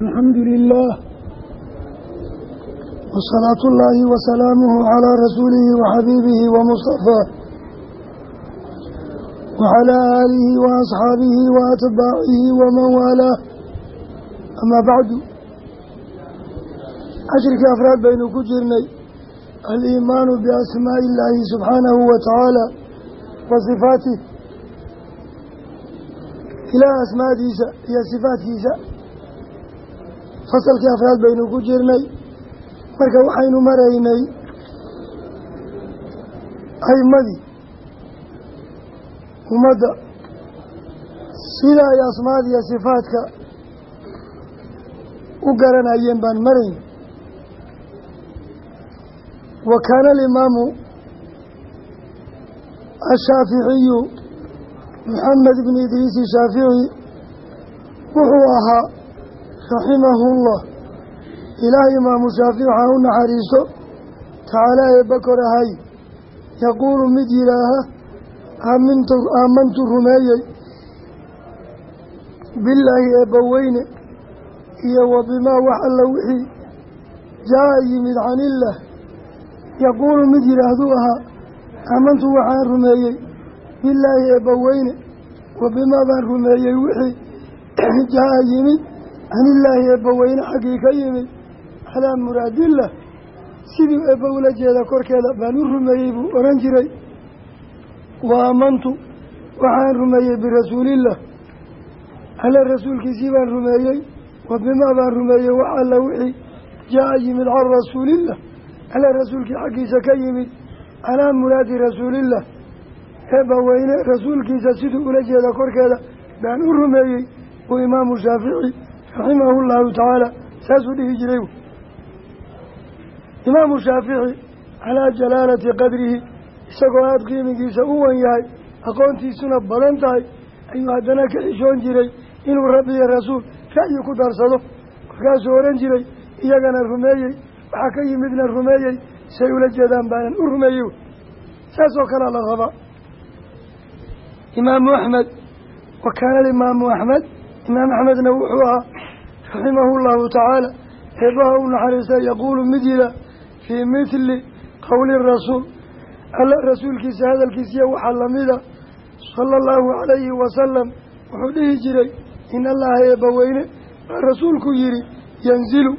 alxamdu lilah wasalaatu ullaahi wasalaamuhu calaa rasuulihi waxabiibihi wamustafaa wacalaa aalihi wa asxaabihi wa atbaacihi waman waalaah amaa bacdu cashirkii afraad baynu ku jirnay. Aliimaanu biasmaa'i illaahi subxaanahu wa tacaala wa sifaatih ilaah asmaadiisa iyo sifaadkiisa fasalkii afraad baynu ku jirnay. Marka waxaynu maraynay aymadii ummadda sida ay asmaad iyo sifaadka u garanayeen baan marayn wa kaana alimaamu ashaaficiyu maxamed ibn idriis shaafici wuxuu ahaa raximahullah. Ilaah imaamu shaafici waxaa u naxariiso. Tacaala eebba korahay yaquulu mid yidhaaha aamintu aamantu rumeeyey billaahi eebba weyne iyo wa bimaa wax alla wixii jaa yimid canillaah yaquulu mid yidhaahduu ahaa aamantu waxaan rumeeyey billaahi eebba weyne wa bimaa baan rumeeyey wixii jaa yimid canillaahi eebba weyne xaggii ka yimid calaa muraadillah. Sidii eebba ula jeeda korkeeda baan u rumeeyey buu oran jiray. Wa aamantu waxaan rumeeyey birasuulillah. Alle rasuulkiisii baan rumeeyey wa bimaa baan rumeeyey wax alla wixii jaa yimid can rasuulillah. Alle rasuulkii xaggiisa ka yimid calaa muraadi rasuulillah. Eebba weyne rasuulkiisa siduu ula jeeda korkeeda baan u rumeeyey uu imaamu shaafici raximahu llahu tacaala saasuu dhihi jiray. Imaamu shaafici calaa jalaalati qadrihi isagoo aada qiimigiisa u wan yahay aqoontiisuna badan tahay ayuu haddana ka xishoon jiray inuu rabbi iyo rasuul ra'yi ku darsado. Markaasuu odhan jiray iyagana rumeeyey waxaa ka yimidna rumeeyey say ula jeedaan baanan u rumeeyey saasoo kalea la rabaa imaamu axmed wa kaana alimaamu axmed imaam axmedna wuxuu ahaa raximahu llahu tacaala eebbaha u naxariista yaquulu mid yida fii mithli qowli rasuul. Alla rasuulkiisa hadalkiisiya waxaa lamida sala allahu calayhi wasalam wuxuu dhihi jiray in allaha eebba weyne. Baa rasuulku yihi yanzilu.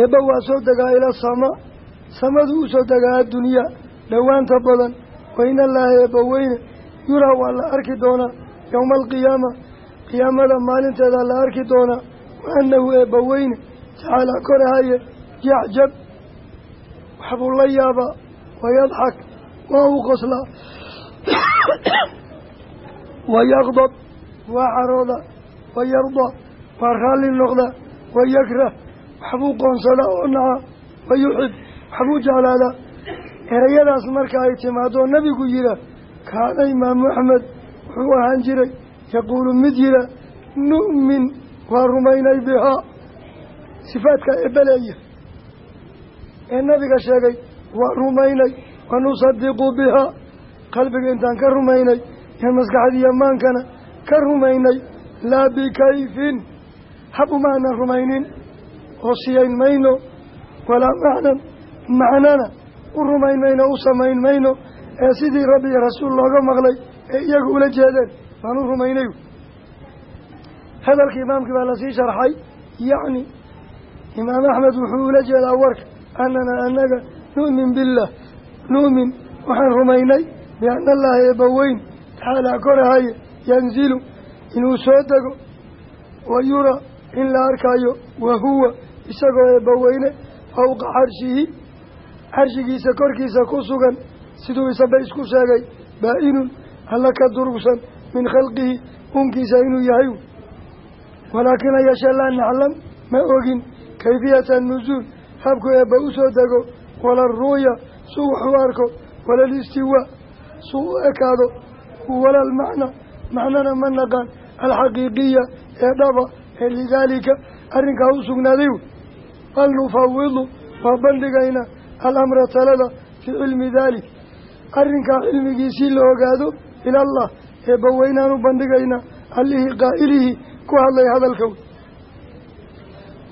Eebba waa soo degaa ila sama samadu u soo degaa addunyaa dhowaanta badan. Wa in allaha yuraa waa la arki doonaa yowma alqiyaama qiyaamada maalinteeda la arki doonaa wa annahu eebba weyne tacaalaa korahaye yacjab waxbuu la yaabaa wayadxak waa uu qoslaa wayaqdab waa carooda wayarda waa raalli noqda wayakrah waxbuu qoonsadaa oo naca wayuxib waxbuu jeclaadaa erayadaas marka ay timaadoo nabigu yihaa kaana imaamu axmed wuxuu ahaan jiray yaquulu mid yira nu'min waa rumaynay bihaa sifaadka eebeleeya ee nabiga sheegay waa rumaynay wa nusadiqu bihaa qalbiga intaan ka rumaynay ee maskaxdiiyo maankana ka rumaynay laa bikayfin hab umaanan rumaynin oo siyayn mayno walaa macnan macnana u rumayn mayno u samayn mayno ee sidii rabbi rasuul looga maqlay ee iyaga ula jeedeen baan u rumaynay. Hadalka imaamkii baa la sii sharxay yacni imaam axmed wuxuu ula jeedaa warka annana annaga nu'min billah nu'min waxaan rumaynay bianna allaha eebbaweyn tacaalaa korahaye yanzilu inuu soo dego wa yuraa in la arkaayo wa huwa isagoo eebbaweyne fawqa carshihi carshigiisa korkiisa ku sugan siduu isaba isku sheegay baa-inun ka durugsan min khalqihi unkiisa inuu yahay. Walaakina yasha laa naclam ma ogin kayfiyata nusuul habku eebba u soo dego wala ruuya suu wax u arko walalistiwaa suu u ekaado wala almacna macnana ma naqaan alxaqiiqiya ee dhaba ee lidaalika arrinkaa u sugnaaday bal nufawidu waa bandhigaynaa alamra talada fii cilmi daalik arrinkaa cilmigiisii la ogaado ilallah eebba weynaan u bandhigaynaa allihii qaa'ilihii ku hadlay hadalka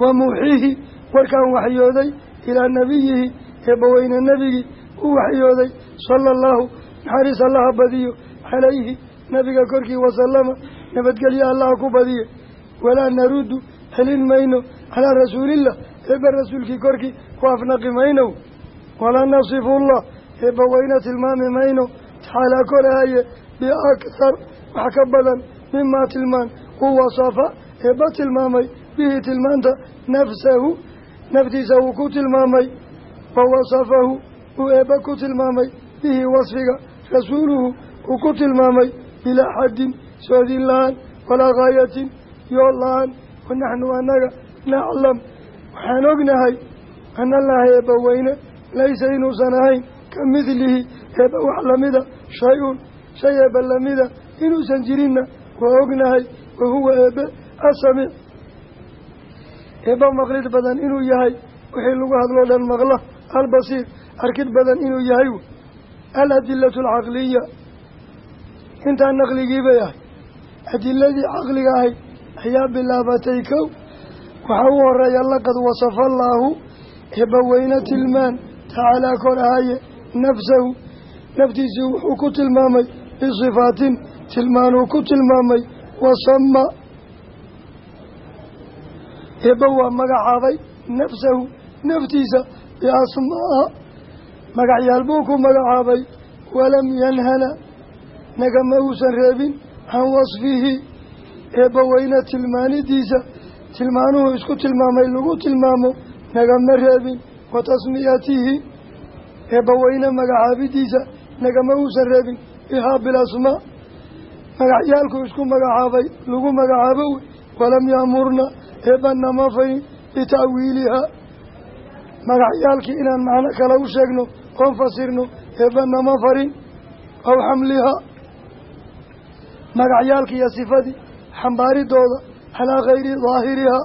wa muuxiihi warkaan waxyooday ilaa nebiyihi eebbaweyne nebigii u waxyooday sala allahu naxariis allaha badiyo calayhi nabiga korkii wasalama nabadgelyo allaha ku badiye. Walaa naruddu celin mayno calaa rasuulillah eebba rasuulkii korkii ku afnaqi mayno walaa nasifullah eebba weyne tilmaami mayno tacaalaa korahaye biakhar wax ka badan mimaa tilmaan uu wasafa eebba tilmaamay bihi tilmaanta nafsahu naftiisa uu ku tilmaamay wa wasafahu uu eebba ku tilmaamay bihi wasfiga rasuuluhu uu ku tilmaamay bilaa xaddin soodin la'aan walaa gaayatin yool la'aan wanaxnu annaga naclam waxaan ognahay ana allaha eebba weyne laysa inuusan ahayn ka midlihi eebba wax lamida shay-un shay eebba lamida inuusan jirinna waa ognahay wa huwa eebbe asamiic eebba maqlid badan inuu yahay wixii lagu hadloo dhan maqla albasiir arkid badan inuu yahay. Aladilatu alcaqliya intaa naqligii bay ahay. Adiladii caqliga ahayd ayaa bilaabatay kow. Waxaa u horreeya laqad wasafa allaahu eebbaweyne tilmaan tacaalaa kor ahaye nafsahu. Naftiisii wuxuu ku tilmaamay bisifaatin tilmaanuu ku tilmaamay wasama eebba waa magacaabay nafsahu naftiisa biasmaaha magacyaal buu ku magacaabay walam yanhana nagama uusan reebin can wasfihi. Eebbaweyne tilmaanidiisa tilmaanuhu isku tilmaamay lagu tilmaamo nagama reebin wa tasmiyatihi. Magacaabidiisa nagama uusan reebin bihaa bilasmaa magacyaalku isku magacaabay lagu magacaabo wey walam yaamurna eebbanama fayn bita'wiilihaa magacyaalkii inaan macno kale u sheegno oon fasirno eebbanama farin aw xamlihaa magacyaalka iyo sifadii xambaaridooda calaa kayri daahirihaa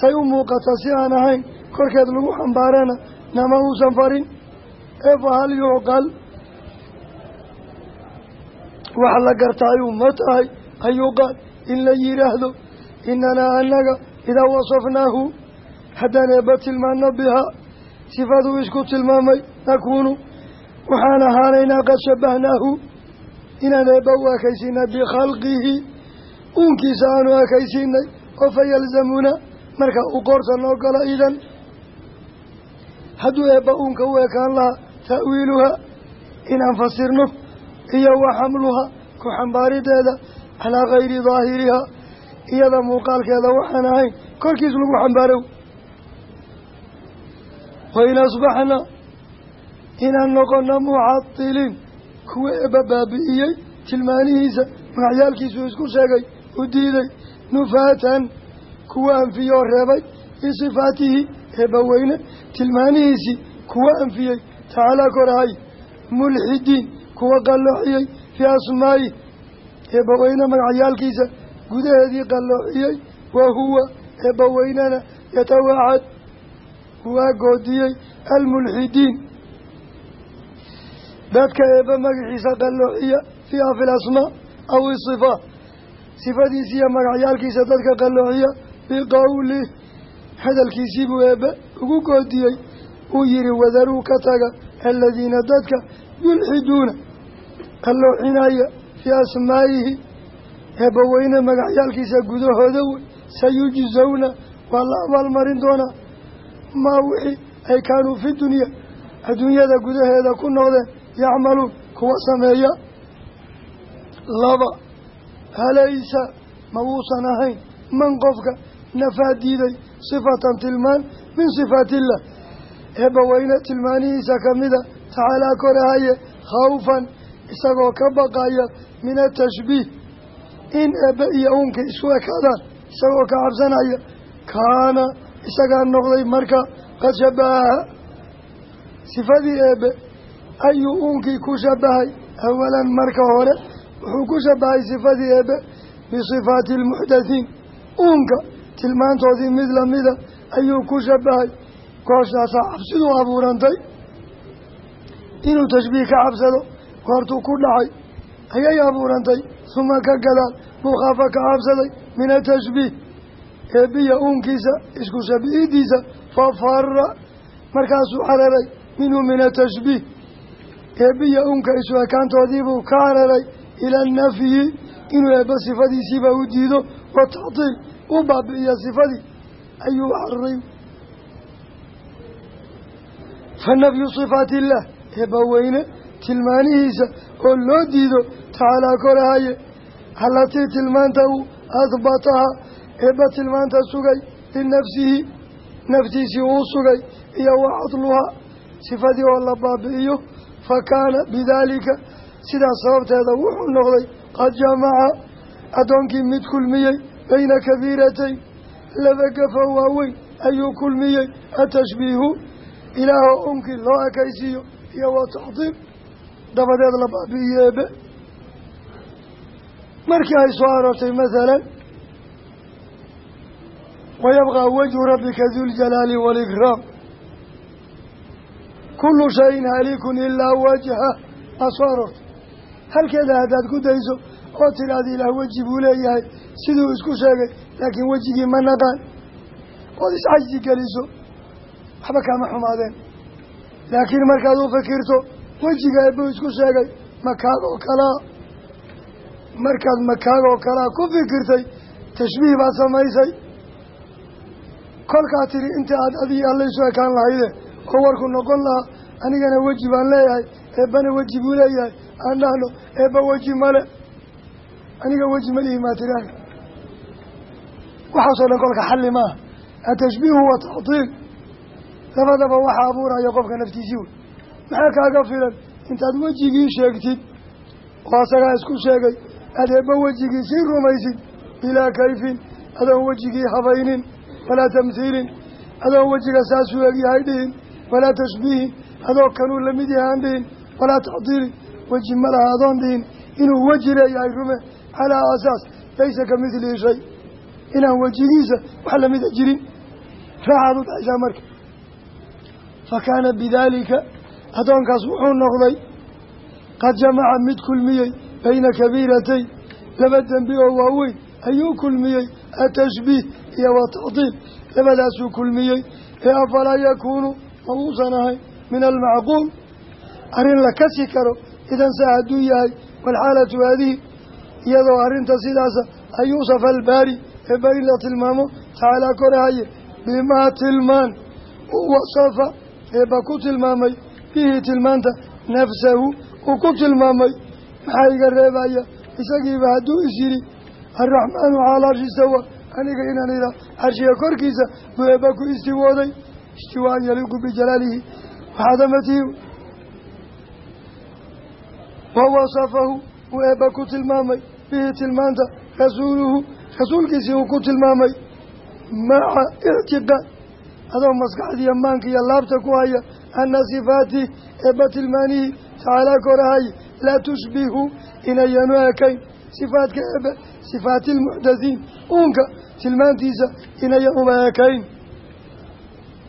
say u muuqata si aan ahayn korkeed lagu xambaarana nama uusan farin. Ee fahal yucqal wax la gartaayuu ma tahay? Ayuuqaal in la yidhaahdo inanaa annaga idaa wasafnaahu haddaan eebba tilmaano bihaa sifaduu isku tilmaamay nakuunu waxaan ahaanaynaa qad shabahnaahu inaan eebba u ekaysiinay bikhalqihi uunkiisa aanu ekaysiinay oo fa yalzamuna marka u qoorta noo galo idan. Hadduu eebba uunka u ekaan lahaa ta'wiiluhaa inaan fasirno iyo wa xamluhaa ku xambaarideeda calaa kayri daahirihaa iyada muuqaalkeeda waxaan ahayn korkiis lagu xambaarow wain asbaxna inaan noqono mucadiliin kuwa eebba baabi'iyey tilmaanihiisa magacyaalkiisuu isku sheegay u diiday nufaatan kuwa anfiyoo reebay bisifaatihi eebbaweyne tilmaanihiisii kuwa anfiyey tacaalaa korahay mulxidiin kuwa qalloociyey fii asmaa'ihi eebbaweyne magacyaalkiisa gudaheedii qalloociyey wa huwa eebbaweynena yatawaacad waa goodiyey almulxidiin dadka eebba magaciisa qalloociya fiiha fi lasmaa aw isifaat sifadiisa iyo magacyaalkiisa dadka qalloociya biqowlih hadalkiisiibuu eebbe ugu goodiyey uu yihi wadaruu ka taga aladiina dadka yulxiduuna qalloocinaya fii asmaa'ihi eebbaweyne magacyaalkiisa gudahooda wey sayujzawna waa la abaalmarin doonaa maa wixii ay kaanuu fi dunya adduunyada gudaheeda ku noqdeen yacmaluun kuwa sameeya? Laba halaysa ma wuusan ahayn man qofka nafaa diiday sifatan tilmaan min sifaatillah. Eebbaweyne tilmaanihiisa kamida tacaalaa korahaye khawfan isagoo ka baqaya min atashbiih in eebbe iyo uunka isku ekaadaan isagoo ka cabsanaya kaana isagaa noqday marka qad shabahaha sifadii eebbe ayuu uunkii ku shabahay awalan marka hore wuxuu ku shabahay sifadii eebbe bisifaati almuxdathiin uunka tilmaantoodii mid lamida ayuu ku shabahay gooshaasaa cabsidu abuurantay? Inuu tashbiih ka cabsado goortuu ku dhacay ayay abuurantay suma ka gadaal buu khaafa ka cabsaday min atashbiih eebbiya uunkiisa isku shabihidiisa fafara markaasuu cararay minhu min atashbiih eebbiya uunka isu ekaantoodiibuu ka cararay ila nafyi inuu eebba sifadiisiiba u diido wa tactiil u baabi'iya sifadii. Ayuu cararay fa nafyu sifaati illaah eebba weyne tilmaanihiisa oo loo diido tacaalaa korahaye allatii tilmaanta uu ahbataha eebba tilmaanta sugay linafsihi naftiisii uu sugay iyo wa cadluhaa sifadii oo la baabi'iyo fa kaana bidaalika sidaas sababteeda wuxuu noqday qad jamaca addoonkii mid kulmiyey bayna kabiiratayn laba gafo waaweyn ayuu kulmiyey atashbiihu ilaahoo unkii loo ekaysiiyo iyo wa taxdiim dabadeed la baabi'iyo eebe markii ay soo aroortay masalan wayabqaa wajhu rabbika duljalaali waalikraam kullu shayin halikun ilaa wajha aa soo aroortay halkeeda haddaad ku dayso oo tidhaahda ilaah weji buu leeyahay siduu isku sheegay laakiin wejigii ma naqaan ood iscajsi geliso waxba kaama xumaadeen. Laakiin markaad u fikirto wejiga eebuu isku sheegay makaag oo kalaa markaad makaag oo kalaa ku fikirtay tashbiih baad samaysay. Kolkaa tiri inta aad adii alla isu ekaan lahayde oo warku noqon lahaa anigana weji baan leeyahay eebbana weji buu leeyahay aan dhahno eebba weji male aniga weji malihi maa tiraah waxaasoo dhan kolka xalli maaha atashbiihu wa tactiil labadaba waxaa abuuraya qofka naftiisii wey maxaa kaaga filan. Intaad wejigii sheegtid oo asagaa isku sheegay. Aad eebba wejigii sii rumaysid? Bilaa kayfin. Adoon wejigii habaynin walaa tamhiilin adoon wejiga saasuu egyahay dhihin walaa tashbiihin. Adoo kanuu la mid yahay aan dhihin walaa tacdiilin. Weji ma laha adoon dhihin. Inuu weji leeyahay rume. Calaa asaas laysa ka midlihi shay inaan wejigiisa wax lamida jirin. Raaxaad dhacaysaa marka. Fa kaana bidaalika addoonkaas wuxuu noqday qad jamaca mid kulmiyey bayna kabiiratay laba dembi oo waaweyn ayuu kulmiyey atashbiih iyo wa tacdiil labadaasuu kulmiyey ee afalaa yakuunu ma uusan ahayn min almacquul arrin la kasi karo idan saa hadduu yahay waalxaalatu haadihi iyadoo arrinta sidaasa an yuusafa albaari eebba in la tilmaamo tacaalaa korahaye bimaa tilmaan wasafa eebba ku tilmaamay bihi tilmaanta nafsahu uu ku tilmaamay. Maxaa iga reebaya? Isagiiba hadduu is yidhi alraxmaanu calaa arshi istawa aniga inaan idaa carshiga korkiisa buu eebba ku istiwooday. Istiwaan yaliiqu bijalaalihi waxadamatihi wa wasafahu uu eebba ku tilmaamay. Bihi tilmaanta rasuuluhu rasuulkiisii uu ku tilmaamay. Maca ictiqaad adoo maskaxdiiyo maanka iyo laabta ku haya ana sifaatih eebba tilmaanihii tacaalaa korahay laa tushbihu inayanu ekayn sifaadka eebe sifaati lmuxdathiin uunka tilmaantiisa inayan uma ekayn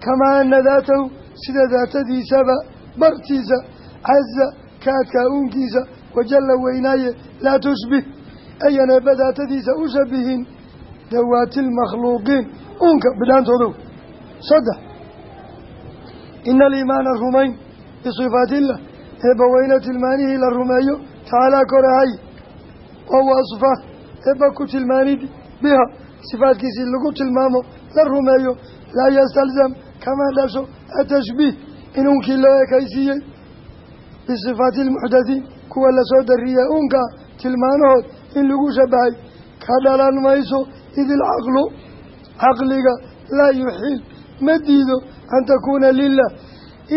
kamaa ana daatahu sida daatadiisaba bartiisa caza ka adkaa uunkiisa wajalla weynaaye laa tushbih ayan eebba daatadiisa u shabihin dawaati lmakhluuqiin uunka bidhaantoodow saddex ina aliimaana rumayn bisifaati illah eebba weyne tilmaanihii la rumeeyo tacaalaa korahay oo wasfa eebba ku tilmaanid biha sifaadkiisii lagu tilmaamo la rumeeyo laa yastalzam kama dhasho atashbiih in unkii loo ekaysiiyey bisifaati lmuxdathiin kuwa la soo dariyey unkaa tilmaanahood in lagu shabahay ka dhalan mayso id ilcaqlu caqliga laa yuxiil ma diido an takuuna lilah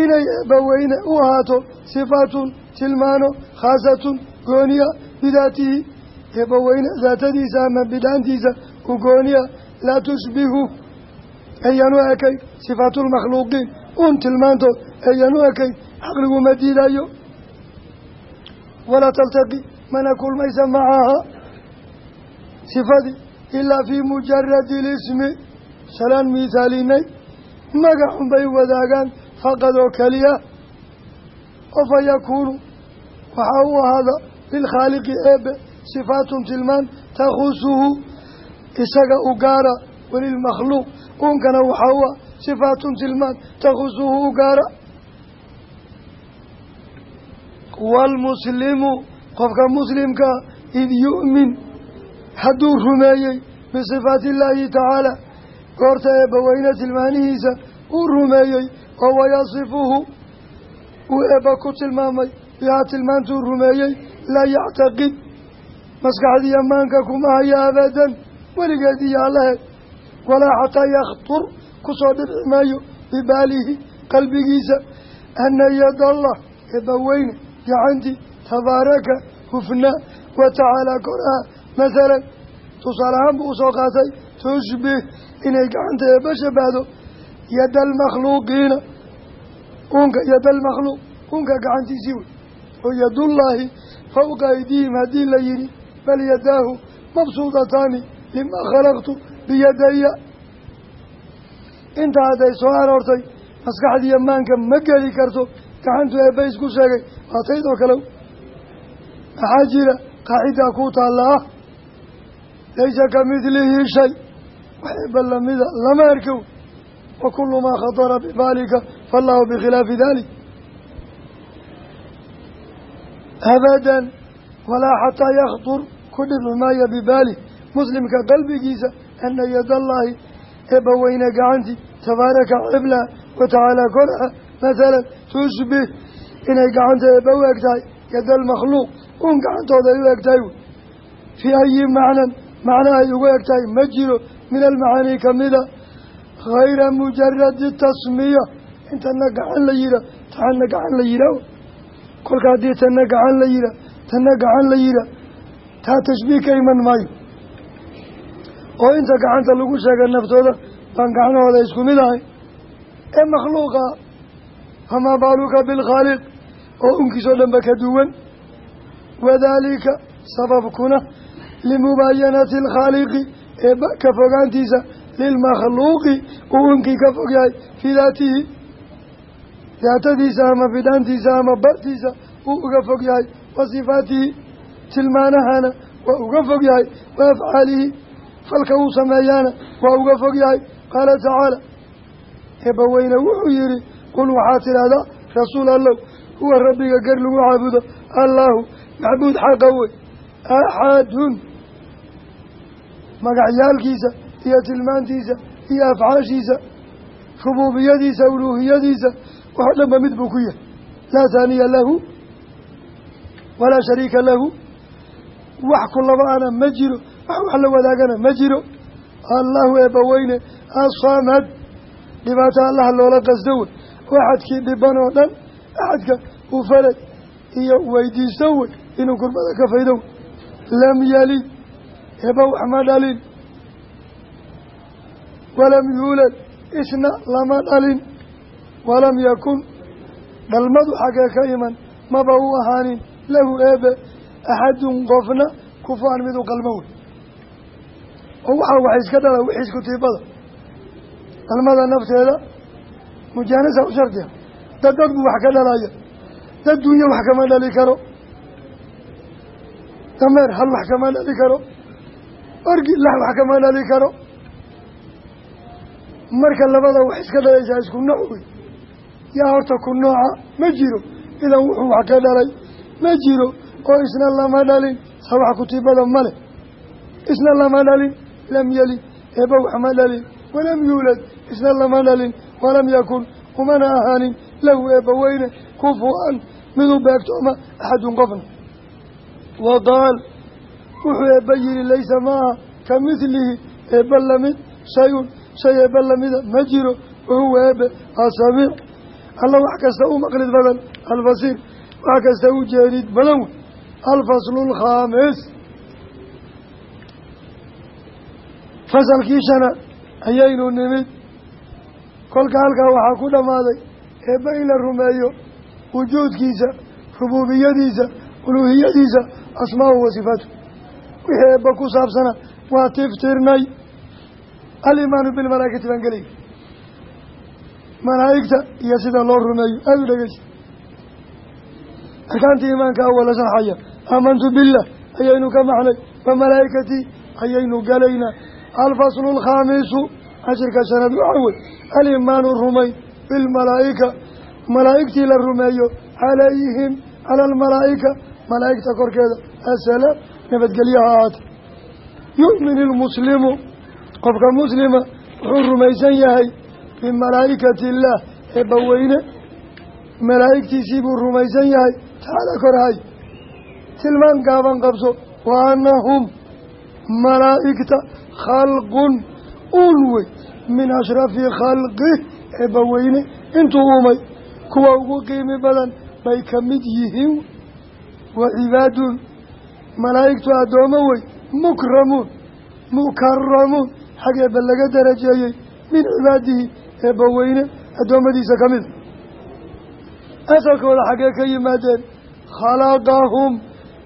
inay eebbaweyne u ahaato sifaatun tilmaano khaasatun gooniya bidaatihi eebbaweyne daatadiisa ama bidhaantiisa u gooniya laa tushbihu ayanu ekayn sifaatulmakhluuqiin un tilmaantood ayanu ekayn caqligu ma diidayo walaa taltaqi mana kulmaysa macaha sifadii ilaa fii mujaradi lismi shalaan miithaalinay magacun bay wadaagaan faqad oo keliya oo fa yakuunu waxaa u ahaada lilkhaaliqi eebe sifaatun tilmaan takhusuhu isaga u gaara walilmakhluuq uunkana waxaa u ah sifaatun tilmaan takhusuhu u gaara. Waalmuslimu qofka muslimkaa id yu'min hadduu rumeeyey bisifaati illaahi tacaala goorta eebbaweyne tilmaanihiisa uu rumeeyey oo wayasifuhu uu eebba ku tilmaamay bihaa tilmaantuu rumeeyey laa yactaqid maskaxdii ammaanka kuma haya abadan weligeed iyo allaheed walaa xataa yakhtur ku soo dhibci maayo bibaalihi qalbigiisa ana yadallah eebbaweyne gacantii tabaaraka hufnaa wa tacaalaa koraha masalan tusaale ahaan buu u soo qaatay tushbih inay gacanta eebba shabahdo yada almakhluuqiina unka yada almakhluuq unka gacantiisii wey oo yadullaahi fawqa aydihim haddii la yidhi bal yadaahu mabsuudataani limaa khalaqtu biyadaya intaa hadday soo aroortay maskaxdiiyo maanka ma geli karto gacantu eebba isku sheegay waa taydoo kale maxaa jira qaacidaa ku taalla ah laysa ka midlihi shay wax eebba lama arkow wa kullu maa khatara bibaalika faallahu bikhilaafi dalik abadan walaa xataa yakhtur ku dhici maaya bibaalih muslimka qalbigiisa ana yadallaahi eebba weyne gacantii tabaaraka cibla wa tacaalaa koraha mathalan tushbih inay gacanta eebba u eg tahay yada almakhluuq un gacantooda ay u eg tahay fii ayi macnan macna ay ugu eg tahay ma jiro min almacaanii kamida hayra mujaradi tasmiya. Intana gacan la yihaa taxana gacan la yihaa kolka haddii tanna gacan la yihaa tanna gacan la yihaa taa tashbiih ka iman maayo. Oo inta gacanta lagu sheega naftooda baan gacnahooda isku mid ahay. Ee makhluuqa famaa baaluka bilkhaaliq oo unkiisoo dhanba ka duwan. Wadaalika sababkuna limubaayanati alkhaaliqi ee fogaantiisa lilmakhluuqi uu unkii ka fog yahay fii daatihi daatadiisa ama bidhaantiisa ama bartiisa uu uga fog yahay wa sifaatihi tilmaanahana waa uga fog yahay wa afcaalihi falka uu sameeyaana waa uga fog yahay qaala tacaala eebbaweyne wuxuu yihi qul waxaad tidhahdaa rasuul allow huwa rabbiga gar lagu caabudo allaahu macbuud xaqa wey axadun magacyaalkiisa iyo tilmaantiisa iyo afcaashiisa rubuubiyadiisa uluuhiyadiisa wax dhanba mid buu ku yahay. Laa taaniya lahu walaa shariika lahu. Wax ku laba-ana ma jiro wax wax la wadaagana ma jiro. Allahu eebbaweyne asamad dhibaato allaha loola qasdo wey oo axadkii dhiban oo dhan axadka uu farad iyo weydiisto wey inuu kurbada ka faydo. Wey lam yalid eebba wax dhalin walam yuulad isna lama dhalin walam yakun dhalmadu xaggee ka iman maba u ahaanin lahu eebe axadun qofna kufaan mid u qalmo wey oo waxaa wax iska dhala wixiis kutiibada dhalmada nafteeda mujaanasa u shardiya dad dad buu wax ka dhalaya dad dunya wax kama dhali karo dameer hal wax kama dhali karo orgi lax wax kama dhali karo marka labada wax iska dhalaysaa isku nooc wey yaa horta ku nooca ma jiro. Idan wuxuu wax ka dhalay ma jiro. Oo isna lama dhalin sa wax kutiibada male isna lama dhalin lam yelid eeba wax ma dhalin walam yuulad. Isna lama dhalin walam yakun. Umana ahaanin lahu eebba weyne kufu-an miduu beegtooma axadun qofna. Wa qaal wuxuu eebba yihi laysa maaha ka midlihi eebba la mid shay-un shay eebba lamida ma jiro wahuwa eebe asamiic alla wax kasta u maqlid badan albasiir wax kasta u jeedid badan wey alfaslu alkhaamis fasalkii shanaad ayaynu nimid. Kolka halkaa waxaa ku dhammaaday eebba in la rumeeyo wujuudkiisa rubuubiyadiisa uluuhiyadiisa asmaa'u wa sifaatu. Wixii eebba ku saabsana waa tiftirnay alimaanu bilmalaa'ikati baan gelay malaa'igta iyo sida loo rumeeyo aada u dhegeysa arkaantii iimaanka awala sharxaya aamantu billah ayaynu ka maxnay wa malaa'ikatii ayaynu galaynaa. Alfaslu alkhaamisu cashirka shanaad waxaa wey alimaanu rumayn bilmalaa'ika malaa'igtii la rumeeyo calayhim cala almalaa'ika malaa'igta korkeeda assalaam nabadgelyaha ahaata yu'min ilmuslimu qofka muslima wuxuu rumaysan yahay bimalaa'ikati illaah eebbaweyne malaa'igtiisii buu rumaysan yahay tacaala korhay tilmaan gaaban qabso wa annahum malaa'igta khalqun uun wey min ashrafi khalqih eebbaweyne intuu uumay kuwa ugu qiimi badan bay ka mid yihiin. Wa cibaadun malaa'igtu addoommo wey mukramuun mukaramuun xag eebba laga darajeeyey min cibaadihi eebbaweyne addoommadiisa ka mida asalkooda xaggee ka yimaadeen khalaqahum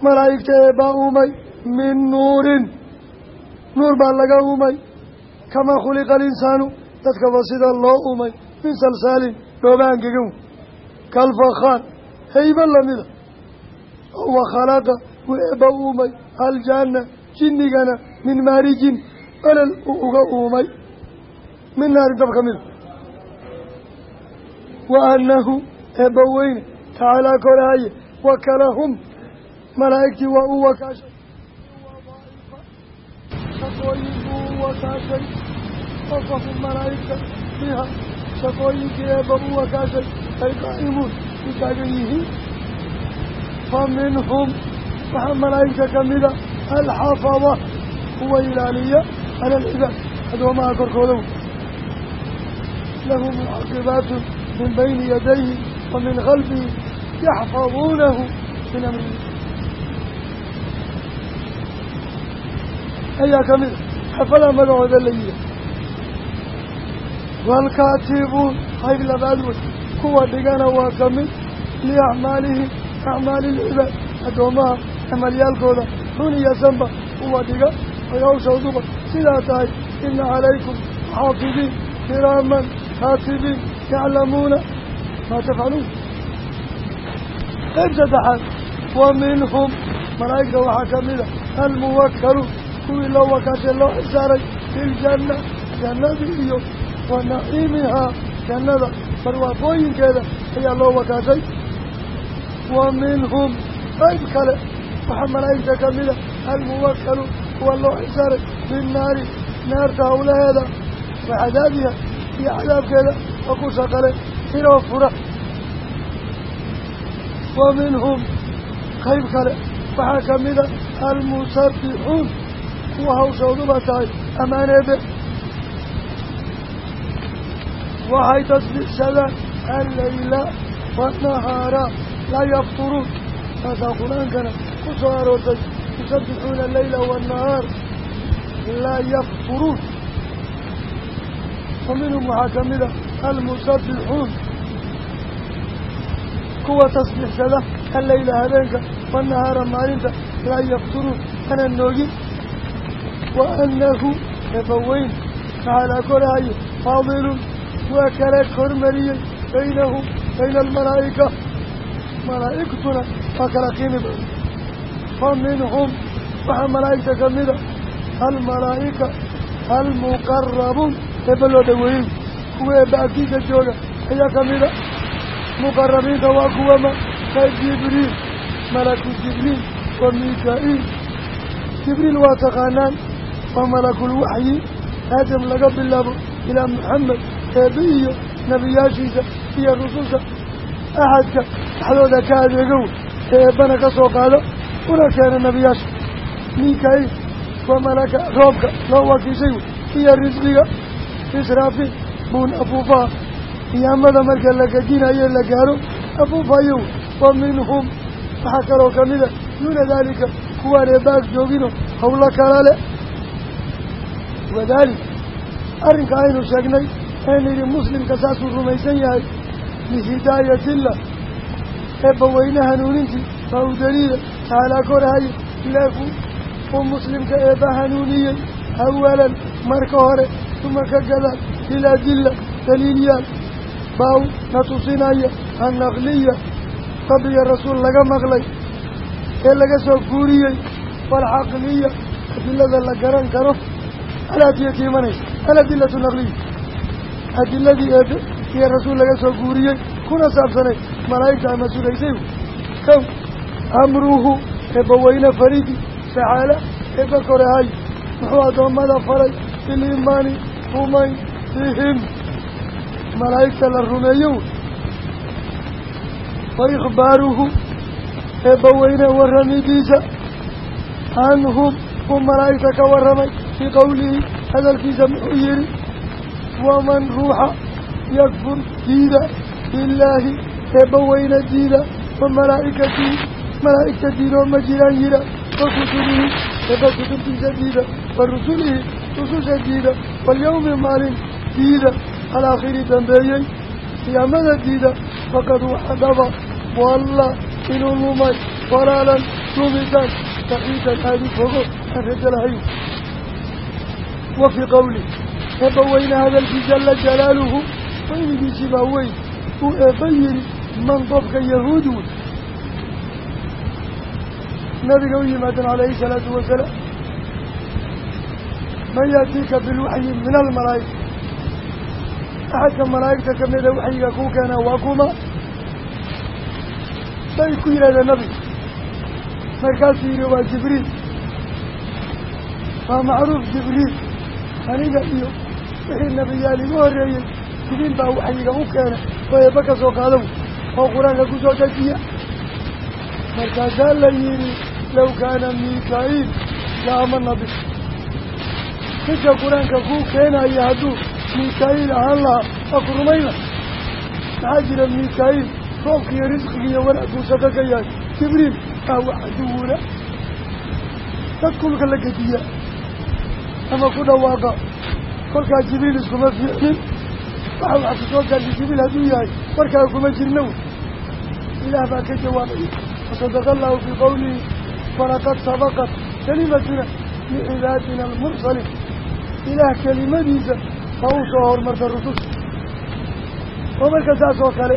malaa'igta eebbaa uumay min nuurin. Nuur baa laga uumay kamaa khuliqa alinsaanu dadkaba sida loo uumay min salsaalin dhooba angegan kalfakhaan haybo lamida wa khalaqa wuu eebba uumay aljanna jinnigana min maarijin olol uu uga uumay. Min naarin dab ka mida wa annahu eebba weyne tacaalaa koraaye wakalahum malaa'igtii waa u wakaashay. Shaqooyin buu u wakaashay. Wafahum malaa'igta biha shaqooyinkii eebba u wakaashay. Ay qaa'imuun u taagan yihiin. Fa minhum waxaa malaa'igta ka mida alxafada kuwa cala alcibaad addoomaha korkooda wey lahu mucaqibaatun min bayni yadayhi wa min khalfihi yaxfaduunahu min amrihi ayaa ka mida xafadaa magacooda la yiha waalkaatibuun qayb labaad wey kuwa dhigana waa ka mid liacmaalihim acmaali ilcibaad addoomaha camalyaalkooda run iyo sanba kuwa dhiga ay hawshawduba sidaa tahay ina calaykum xaafidiin kiraaman kaatibiin yaclamuuna maa tafcaluun qayb saddexaad wa minhum malaa'igta waxaa ka mida almuwakkaluun kuwii loo wakaashay loo xisaaray filjanna jannadii iyo wa naciimihaa jannada barwaaqooyinkeeda ayaa loo wakaashay wa minhum qayb kale waxaa malaa'igta ka mida almuwakkalu kuwa loo xisaaray binnaari naarta howlaheeda wa cadaabiha iyo cadaabkeeda oo ku shaqale inoo fura. Wa minhum qayb kale waxaa ka mida almusabbixuun kuwa hawshooduba tahay ammaaneebe waxay tasbiixsadaan allayla wanahaara laa yafturuun saasaa qur'aankana ku soo aroortay yusabbixuuna alleyla waannahaar laa yafturuun wa minhum waxaa ka mida almusabbixuun kuwa tasbiixsada alleyla habeenka waannahaara maalinta laa yafturuun ana noogin. wa annahu eebbaweyn tacaalaa koraaye faadilun waa kala kormariyey baynahum bayna almalaa'ika malaa'igtuna waa kala qiimi fa minhum waxaa malaa'igta ka mida almalaa'ika almuqarabuun eebba loo dhoweeyey kuwa eebba agtiisa jooga ayaa ka mida muqarabiinta waa kuwama ka jibriil malaku jibriil wa mika-iil jibriil waa taqaanaan waa malakulwaxyi aadam laga bilaabo ilaa maxamed eebbe iyo nebiyaashiisa iyo rususha axadka dhexdooda ka adeegow ee eebbana ka soo qaada una keena nebiyaasha mika-iil waa malaka roobka loo wakiishay iyo risqiga israafiil buun afuufaha qiyaamada marka la gadinayo la gaaro afuufayow wa minhum. Waxaa kaloo ka mida duuna daalika kuwaan eebbaag joogino howlo kala leh wadaalika arrinka aynu sheegnay een yidhi muslimka saasuu rumaysan yahay bihidaayatillah eebbaweyne hanuunintii daliila taalaa korahaye lahu uu muslimka eebba hanuuniyey awalan marka hore uma ka gadaal biladilla daliilyaal baaw na tusinaya annaqliya rabbiga rasuul laga maqlay ee laga soo guuriyey waalcaqliya adilada la garan karo alaatiyati imanaysa aladilatu naqliya adiladii eebe iyo rasuul laga soo guuriyey kuna saabsanay malaa'igta ama sugaysay kow amruhu eebbaweyne faridi tacaala eebba korehay muxuu addoommada faray biliimaani rumayn bihim. Malaa'igta la rumeeyo wa ikhbaaruhu eebbaweyne warramidiisa canhum uu malaa'igta ka warramay fii qowlihi hadalkiisa muxuu yihi waman ruuxa yakfur diida billaahi eebbaweyne diida wa malaa'ikatii malaa'igta diidoo ma jiraan yidha wa kutubihi eebba kutubtiisa diida wa rusulihi rususha diida walyawmi maalin diida alaakhiri dambeeyey qiyaamada diida faqad waxa dhaba walla inuu lumay walaalan lumitaan baxiidan aada u fogo aan rajo lahayn wa fii qowli eebba weyne hadalkii jala jalaaluhu weynigiisii baa weyn uu eebba yihi man qofka yahuud nabiga u yimaadeen calayhi salaatu wasalaam man yaatiika bilwaxyi min almalaa'ika axadka malaa'igta ka mida waxyiga kuu keenaa waa kuma bay ku yidhahdeen nabiga markaasuu yidhi waa jibriil waa macruuf jibriil aniga iyo wixii nebiyaal igu horreeyey jibriil baa waxyiga u keenay oo eebba ka soo qaada oo qur'aanka ku soo dejiya markaasaa la yidhi low kaana mika-iil la amana bi ninka qur'aanka kuu keenaya hadduu mika-iil ahaan lahaa waa ku rumayna maxaa jira mika-iil roobkiiyo risqigiiyo wanaagkuu shaqo ka yahay. Jibriil aa wax aduwuna dad kulka la gediya ama ku dhawaaqa. Kolkaa jibriil iskuma fiicnin waxa wax ku soo gaartay jibriil hadduu yahay warkaa kuma jirna wey ilaah baa ka jawaabay. Wasadaqa allahu fii qowlihi walaqad sabaqat kelimatuna licibaadina almursaliin ilaah kelimadiisa baa u soo hormarta rususha oo marka saas oo kale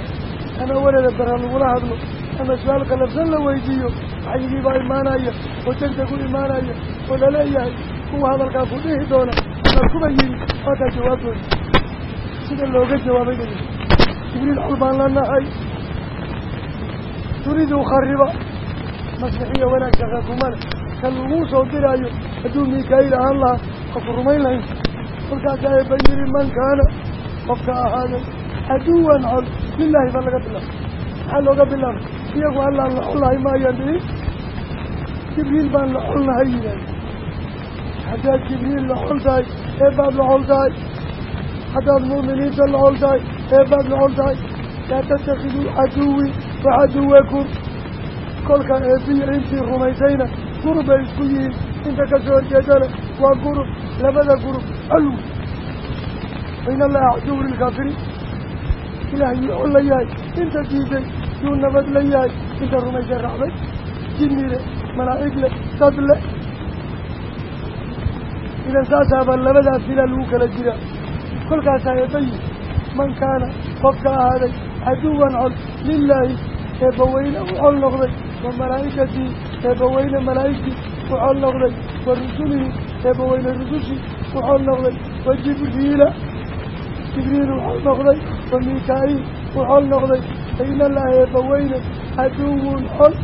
ama warada bara lagula hadlo ama su'aal qalabsan la weydiiyo waxyigii baa imaanaya oo degdeg u imaanaya oo la leeyahay kuwa hadalkaa ku dhihi doona ama kuba yimi waataa jawaabtooda sida looga jawaabay jibriil xol baan la nahay. Turidu khariba maslixiya wanaag shaqa kumale ka laguu soo diraayo hadduu mika-iil ahaan lahaa oku rumayn lahayn. Kolkaasaa eeba yiri man kaana qofka ahaaday. Caduwan col lilaahi baa laga bilaabay. Maxaa looga bilaabay. Iyagu allaan la xolnahay maayaan dhihin jibriil baan la xolnahay yidhahda haddaad jibriil la xol tahay eebbaad la xol tahay haddaad mu'miniinta la xol tahay eebbaad la laa tatakiduu caduwi wa caduwakum kolka eebbiyo intii rumaysayna gurub bay isku yihiin. Inta ka soo horjeedana waa gurub labada gurub colwi fain allaha caduwu lilkaafiriin ilaah yuu xol la yahay. Inta diiday yuu nabad la yahay. Inta rumaysay raacday jinni leh malaa'ig leh dad leh idan saasaabaa labadaa filaa lagu kala jiraa kolkaasaa eebbayi man kaana qofka ahaaday caduwan col lilaahi eebbaweyne u col noqday wa malaa'ikatii eebbaweyne malaa'igtii u col noqday wa rusulihi eebbaweyne rusushii u col noqday wa jibriila jibriil u col noqday wa mika-iil u col noqday. Fa in allaha eebbaweyne caduwun col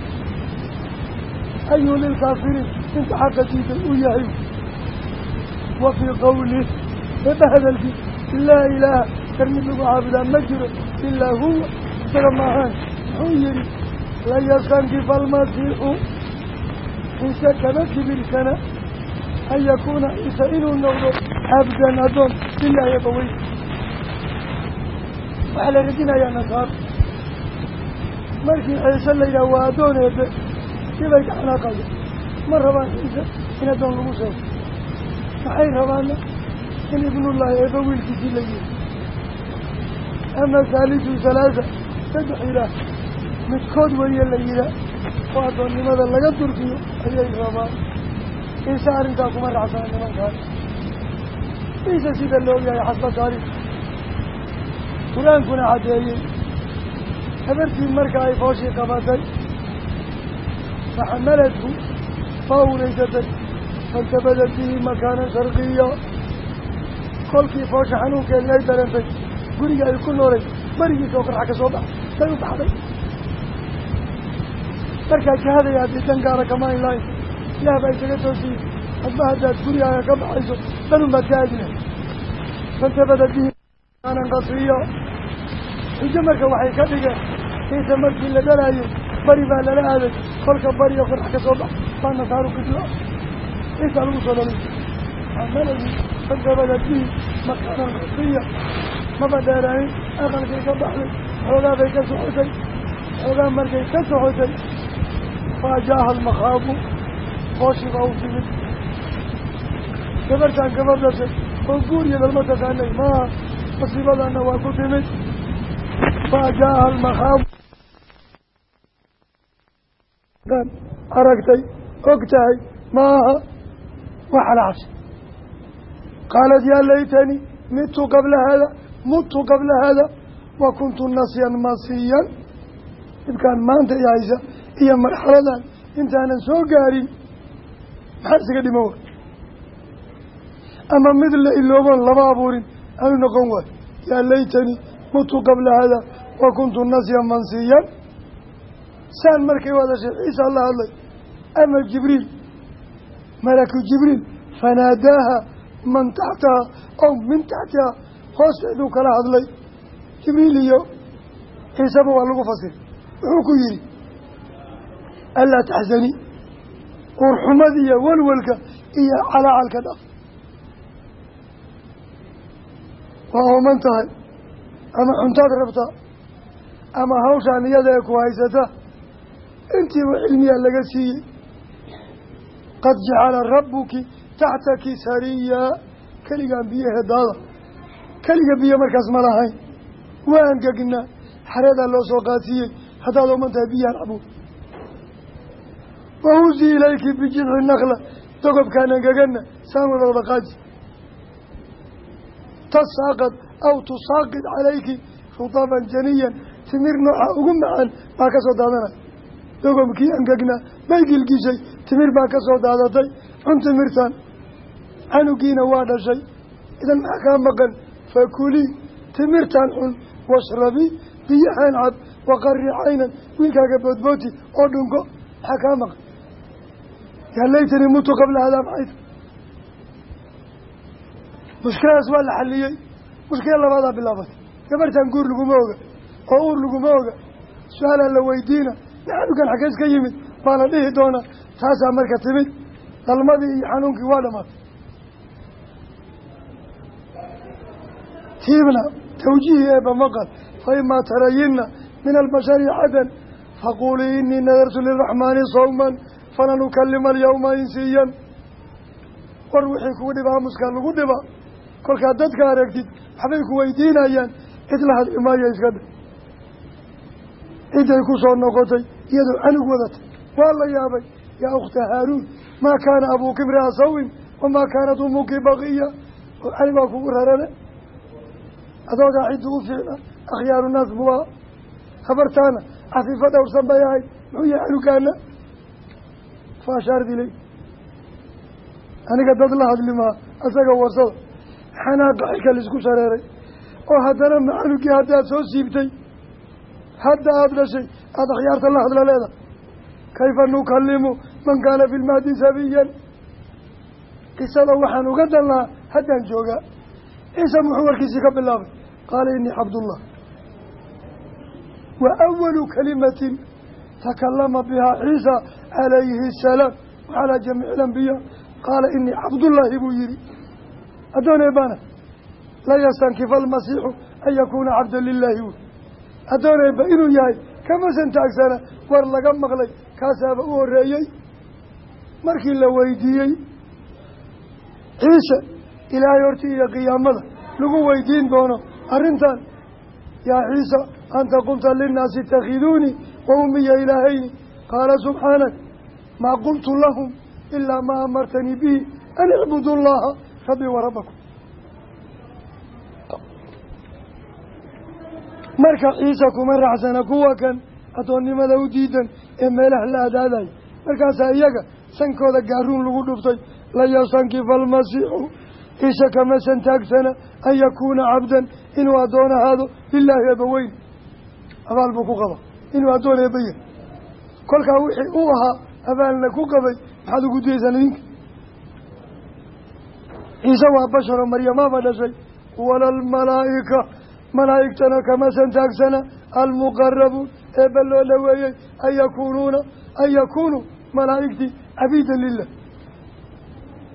ayuu lilkaafiriin inta xaqa diiday u yahay. Wa fii qawlih eebba hadalkii laa ilaaha kar mid lagu caabudaa ma jiro ilaa huwa isaga maahaan muxuu yihi layastankifa almasiixu ciise kama kibirkana an yakuuna ciise inuu noqdo cabdan addoon lilaahi eebbaweyn waxaa la radinayaa nasaar markii ciise la yidhaha waa addoon eebe sibay kaxanaaqaya ma rabaan ciise in addoon lagu sheego maxay rabaana in ibnullaahi eebba wiilkiisii la yihi ama haalisu salaasa saddex ilaah midkood weeye la yihaa oo addoonnimada laga durkiyo ayay rabaan. Ciise arrintaa kuma racsana nimankaan ciise sida la ogyahay xasba taariikh qur'aankuna caddeeyey. Habartii marka ay fooshii qabatay faxamaladhu waa ureysatay faintabadat bihi makaanan sharqiya kolkii foosha xanuunkeedii ay dareentay guriga ay ku noolay berigiisa oo qarxa ka soo bax say u baxday markaa jahadaya haddii dangaara kama in lahayn ilaah baa isaga toosiyey hadba haddaad gurigaaga ka baxayso danun baad ka aadinahay fantabada bihi aanan qasiyo xujo marka waxay ka dhigeen. Ciise markii la dhalaayo bari baa lala aaday. Kolka bariyo qorax ka soo bax baa nasaaru kidla ciisa lagu soo dhalay. Amalagi fantabada bihi makaanan qasiya maba dheeraanin aqalkay ka baxday xoogaa bay ka socotay. Xoogaa markay ka socotay faajaaha almakhaabu booshii baa u timid gabartaan gabar dhashay oo guur iyo dalma taqaanay maaha masiibadaana waa ku timid faajaaha almakhaabu aragtay og tahay maaha waxala cabsi qaalat yaa laytani midtu qabla haada mudtu qabla haada wa kuntu nasyan masiyan dhibkaan maanta i haysa iyo marxaladan intaanan soo gaarin maxaa isaga dhiman waay ama mid la ilooboon lama abuurin aanu noqon waayo yaa laytanii mutu qabla hada wa kuntu nasyan mansiyan. Saan markay u hadashay ciisa la hadlay ama jibriil malaku jibriil fanaadaaha man taxtaha ow min taxtiha hoosteeduu kala hadlay. Jibriil iyo ciiseba waa lagu fasiray wuxuu ku yidhi alaa taxzani uurxumada iyo walwalka iyo calaacalka dhaf waa ooman tahay ama cuntaad rabtaa ama hawshaan iyada ee ku haysata intiiba cilmiyaa laga siiyey qad jacala rabbuki taxtaki sariyaa keligaan biyo hedaada keliga biyo markaas ma lahayn waa angegnaa xareedaa loo soo qaadsiiyey haddaad ooman tahay biyaan cabuud wahuzi ilayki bijidci nakla dogobkaan angegana saan wada wada qaaji tasaaqad aw tusaaqid calayki rutaban janiyan timir nooca ugu macaan baa ka soo daadanay dogobkii angegnaa may gilgishay timir baa ka soo daadatay cun timirtan canugiina waa dhashay idan maxaa kaa maqan fakulii timirtan cun washrabi biyahaan cab waqari caynan wiilkaaga boodbooti oo dhunko maxaa kaa maqan yaa laytanii mutu qabla hadaa maxayta mushkiladaas waa la xaliyey mushkila labaadaa bilaabatay gabartan guur laguma oga oo uur laguma oga. Su'aalaa la weydiina naxanukan xagees ka yimid baa la dhihi doonaa taasaa marka timid. Dalmadii iyo xanuunkii waa dhamaatay tiibna tawjiihi eeba maqal fa imaa tarayinna min albashari axadan faquulii inii nadartu liraxmaani sawman falan ukalima alyawma insiyan. War wixii kugu dhiba aamuskaa lagu dhiba. Kolkaad dadka aragtid waxbay ku weydiinayaan cid la hadli maayo iska dhe ciday ku soo noqotay iyadoo canug wadatay waa la yaabay yaa ukhta haaruun maa kaana abuuki imri'a sawin wamaa kaanat umuki baqiya. Canug waa kugu rarane. Adoogaa ciddu u fiicna akhyaaru naas bua habartaana cafiifo dhowrsan bay ahayd. Muxuu yahay canugaana fa ashaarad iley aniga dad la hadli maa asaga warsada xanaaqa xilka la isku shareeray. Oo haddana macanugii haddaad soo siibtay hadda aada dhashay aada akhyaarta la hadla leedahay. Kayfa nukalimu man kaana fi lmahdi sabiyan? Qisada waxaan uga dan lahaa haddaan joogaa ciise muxuu warkiisii ka bilaabay? Qaala inii cabdullah. Wa awalu kalimatin takalama bihaa ciisa calayhi asalaam wacalaa jamiici alambiyaa qaala inii cabdullaahi buu yihi addoonee baana laa yastankifa almasiixu an yakuuna cabdan lilaahi wy addooneeba inuu yahay kamasan taagsana war laga maqlay kaasaaba u horreeyey. Markii la weydiiyey ciise ilaahay hortii iyo qiyaamada lagu weydiin doono arrintan yaa ciisa anta qulta linnaasi itakhiduunii wa ummiya ilaahayni qaala subxaanak maa qultu lahum ilaa maa amartanii bihi an icbudu llaha rabbii wa rabbakum marka ciise kuma raacsana kuwa kan addoonnimada u diidan ee meelaha la adaadayo markaasaa iyaga sankooda gaaruun lagu dhuftay la yastankifa almasiixu isha kamasan taagsana an yakuuna cabdan inuu addoon ahaado lilaahi eebbaweyn abaal buu ku qaba. Inuu addoon eebba yahay kolkaa wixii uu ahaa abaalna ku qabay maxaad ugu dayeysaan idinka? Ciise waa basharo maryamaaba dhashay. Walalmalaa'ika malaa'igtana kamasan taagsana. Almuqarabuun eebba loo dhaweeyey an yakuunuuna an yakuunuu malaa'igtii cabiidan lilah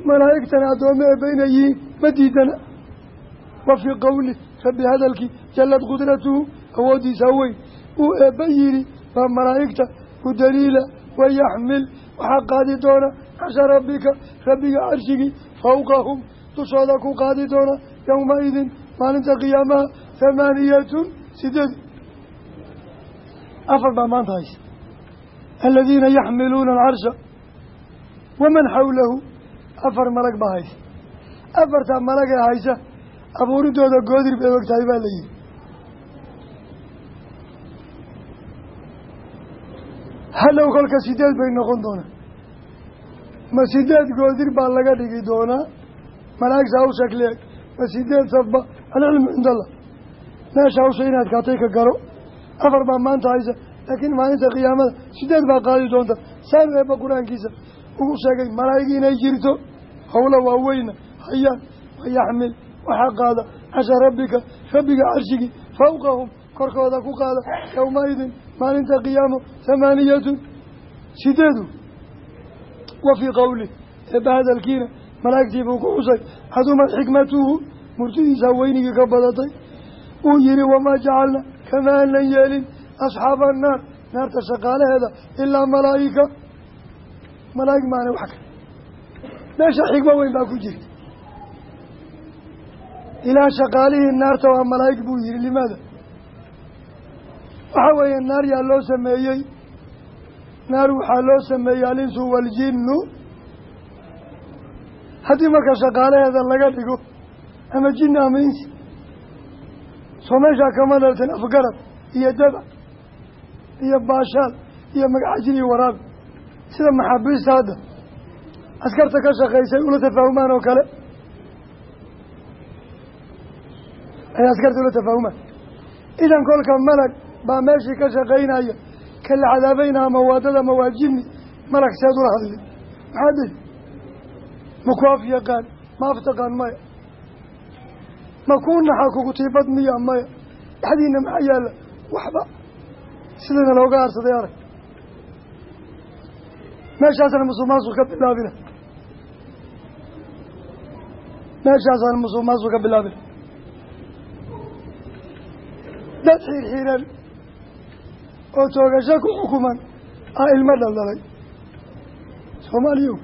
malaa'igtana addoommo eebba inay yihiin ma diidana. Wa fii qowli rabbi hadalkii jallad qudratuhu awooddiisa weyn uu eebba yidhi baa malaa'igta u daliila wayaxmil waxaa qaadi doona carsha rabbika rabbiga carshigii fawqahum. Dushooda ku qaadi doona yowma-idin maalinta qiyaamaha hamaaniyatun sideed. Afar baa maanta haysa. Aladiina yaxmiluuna alcarsha waman xawlahu afar malag baa haysa. Afartaa malag ee haysa abuuridooda goodir bay og tahay baa la yihi hadhow kolka sideed bay noqon doonaa ma sideed goodir baa laga dhigi doonaa? Malaa'igta hawsha kaleeg ma sideed safba alcilmu cind allah meesha hawsha inaad kaatay ka garo. Afar baa maanta haysa laakiin maalinta qiyaamada sideed baa qaadi doonta. Saanu eebba qur'aankiisa ugu sheegay malaa'ig inay jirto howla waaweyna hayaan wayaxmil waxaa qaada casha rabbika rabbiga carshigii fawqahum korkooda ku qaada yowma-idin maalinta qiyaamo hamaaniyatun sideedu wa fii qowli eebba hadalkiina malaa'igtii buu ku xusay. Cadumad xikmatuhu murtidiisa weynigii ka badatay. Uu yihi wamaa jacalna kama aanan yeelin asxaaba annaar naarta shaqaalaheeda ilaa malaa'ika. Malaa'ig maana wax kale. Meesha xikmo weyn baa ku jirta ilaa shaqaalihii naarta waa malaa'ig buu yihi limaada waxaa weeye naar yaa loo sameeyey. Naar waxaa loo sameeyey alinsu waaljinnu haddii marka shaqaalaheeda laga dhigo ama jinni ama insi soo meeshaa kama dhalteen afgarad iyo dabac iyo baashaal iyo magacajin iyo waraabi sida maxaabiista hadda. Askarta ka shaqaysay ula tafaahumaan oo kale. Ay askarta ula tafaahumaan. Idan kolka malag baa meeshii ka shaqaynaya kala cadaabayna ama malag seed ula hadli. Maxaa deli ma ku af yaqaan ma af taqaan maya. Ma kuu naxa kugu tiibad miya maya. Dhexdiina maxaa yaalla? Waxba. Sidana looga aarsaday arag. Meeshaasana musuq maasuq ka bilaabina. Meeshaasana musuq maasuq ka bilaabina. Dad xirxiran oo toogasho ku xukuman ah ilmo dhaldhalay soomaaliya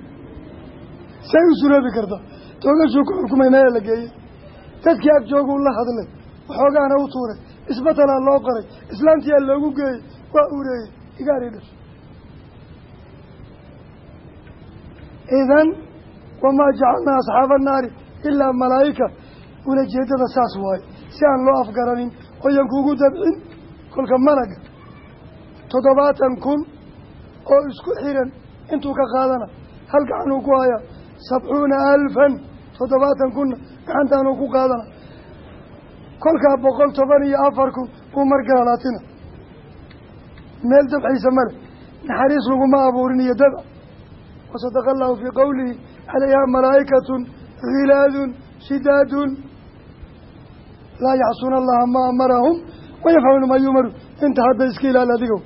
say u suroobi kartaa toogashuu ku xukumay meela la geeyey dadkii ag jooguu la hadlay waxoogaana u tuuray. Isbatalaa loo qoray islaantiyaa loogu geeyey waa ureeyey igaarii dhashay idan wamaa jacalnaa asxaaba annaari ilaa malaa'ika. Ulajeedada saas waaye si aan loo afgaranin oyan kugu dabcin kolka malaga toddobaatan kun oo isku xiran intuu ka qaadana hal gacan uu ku hayaa sabcuuna alfan toddobaatan kunna gacantaanuu ku qaadana. Kolkaa boqol toban iyo afar kun uu margalaalaatina meel dabxiisa male naxariis laguma abuurin iyo daba. Wasadaqa allahu fii qowlihi calayha malaa'ikatun hilaadun shidaadun. Laa yaxsuuna allaha ma amarahum wayafcaluuna maa yumaru. Inta hadda iska ilaali adigow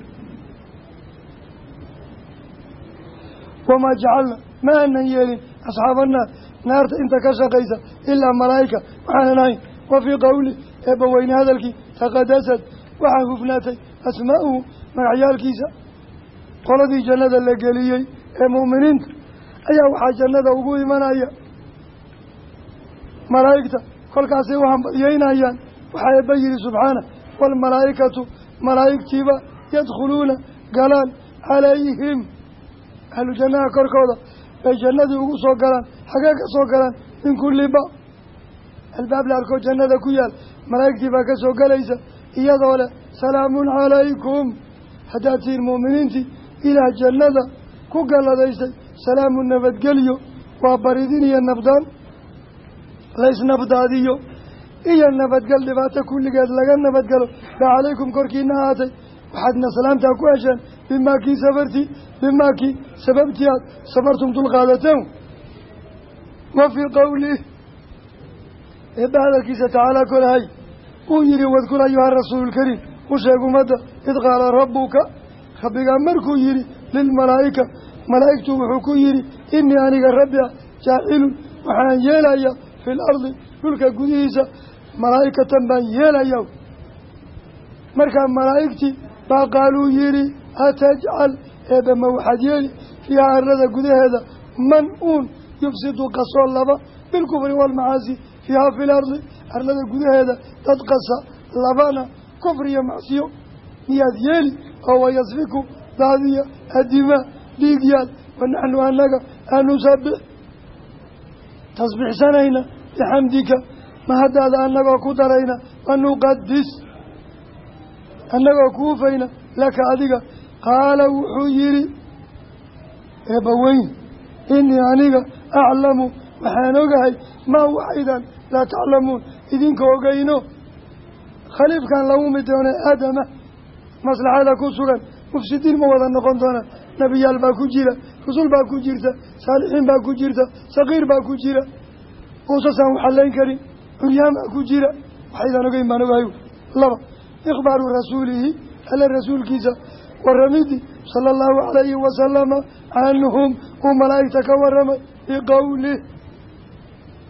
wamaa jacalna ma aanan yeelin asxaaba annaar naarta inta ka shaqaysa ilaa malaa'ika waxaanan ahayn wa fii qowli eebbaweyne hadalkii taqadasad waxaa hufnaatay asmaa'uhu magacyaalkiisa qoladii jannada la geliyey ee mu'miniinta ayaa waxaa jannada ugu imanaya malaa'igta kolkaasay u hambalyeynayaan waxaa eebba yihi subxaana waalmalaa'ikatu malaa'igtiiba yadkhuluuna galaan calayhim ahlu jannaha korkooda bay jannadii ugu soo galaan xagee ka soo galaan? Min kulli ba albaab la arkoo jannada ku yaal malaa'igtii baa ka soo gelaysa iyadoo leh salaamun calaykum. Haddaad tihiin mu'miniintii ilaah jannada ku galladaysay salaamun nabadgelyo waa baridin iyo nabdaan laysnabdaadiyo iyo nabadgel dhibaato kulligeed laga nabadgalo baa calaykum korkiina ahaatay. Waxaadna salaamtaa ku hesheen bimaa kii sabartii bimaa kii sababtii aad sabartum dulqaadateen wa fii qowlih eebba hadalkiisa tacaalaa kolahay uu yihi wadkur ayuha rasuululkariim u sheeg ummadda id qaala rabbuka rabbigaa markuu yihi lilmalaa'ika malaa'igtu wuxuu ku yihi inii aniga rabbi ah jaacilun waxaan yeelayaa fi lardi dhulka gudihiisa malaa'ikatan baan yeelayaa markaa malaa'igtii baa qaaluu yihi atajcal eebbe ma waxaad yeeli fiiha arlada gudaheeda man uun yufsidu qasoo laba bilkufri waalmacaasi fiiha fi lardi arlada gudaheeda dad qasa labana kufri iyo macsiyo miyaad yeeli oo wayasfiku daadiya adimaa dhiigyaal wa naxnu annaga aanusabix tasbixsanayna bixamdika ma haddaada annagoo ku darayna wanuqadis annagoo kuufayna laka adiga qaala wuxuu yidhi eebbaweyn inii aniga aclamu waxaan ogahay maa waxaydan laa taclamuun idinka ogeyno khaliifkan lagu mid doona aadama maslaxada ku sugan mufsidiin ma wada noqon doonaan nebiyaal baa ku jira rusul baa ku jirta saalixiin baa ku jirta sakiir baa ku jira. Uusasaan waxalayn karin curyaan baa ku jira waxaydaan ogeyn baan ogahay laba ikhbaaru rasuulihi alle rasuulkiisa waramidii sala allahu calayhi wasalama canhum uu malaa'igta ka waramay biqowlih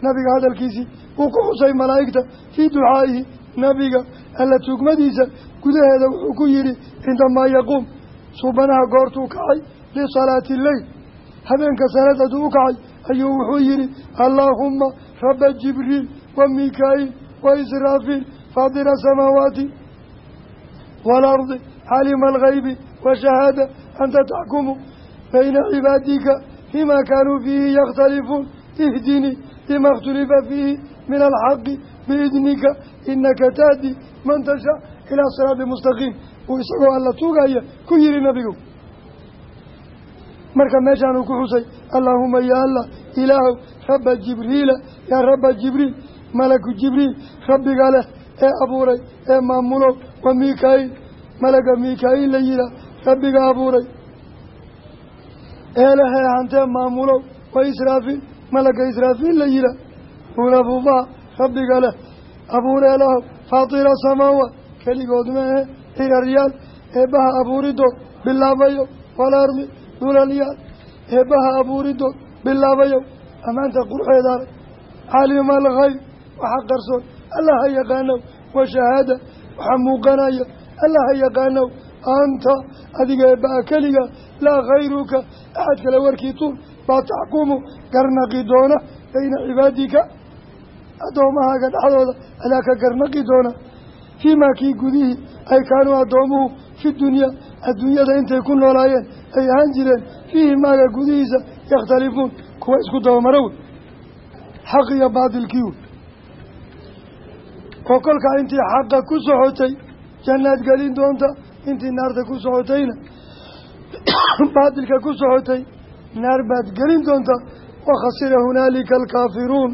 nabiga hadalkiisii uu ku xusay malaa'igta fii ducaa'ihi nabiga alla tugmadiisa gudaheeda wuxuu ku yidhi cindamaa yaquum. Suubanaha goortuu kacay lisalaati lleyl. Habeenka salaad hadduu u kacay ayuu wuxuu yidhi allaahumma rabba jibriil wa mikaa'iil faadira asamaawaati waalardi caalima algaybi washahaada anta taxkumu bayna cibaadika fiima kaanuu fiihi yakhtalifuun ihdinii lima اkhtulifa fiihi min alxaqi biidnika inaka tahdi man tashaa ilaa siraadi mustaqiim uu isagoo alla tuugaya ku yihi nabigu marka meeshaan uu ku xusay allaahuma ya allah ilaahow rabba jibriila yaa rabba jibriil malaku jibriil rabbiga leh ee abuuray ee maamulo wa mikaa'iil malaga mikaa'iil la yihaa rabbiga abuuray. Ee leh ee hantee maamulo wa israafiil malaga israafiil la yihaa hulafubaha rabbiga leh. Abuureelaho faatira samaawaat keligood maehe hiraryaal eebbaha abuuridood bilaabayo walardi dhulalyaal eebbaha abuuridood bilaabayo ammaanta qurxeeda arag caalima alkhayr waxa qarsoon allaha yaqaanow washahaada waxa muuqanaya allaha yaqaanow anta adiga eebbaha keliga laa khayruka axad kale warkii tuul baa taxkumu garnaqi doona bayna cibaadika addoommahaaga dhexdooda adaa ka garnaqi doona fii maa kii gudihii ay kaanuu addoomuhu fi dunyaa adduunyada intay ku noolaayeen ay ahaan jireen fiihi maaga gudihiisa yakhtalifuun kuwa isku dabamaro wey xaq iyo baatilkii wey oo kolkaa intii xaqa ku socotay jannaad gelin doonta intii naarta ku socotayna baatilka ku socotay naar baad gelin doonta wakhasira hunaalika alkaafiruun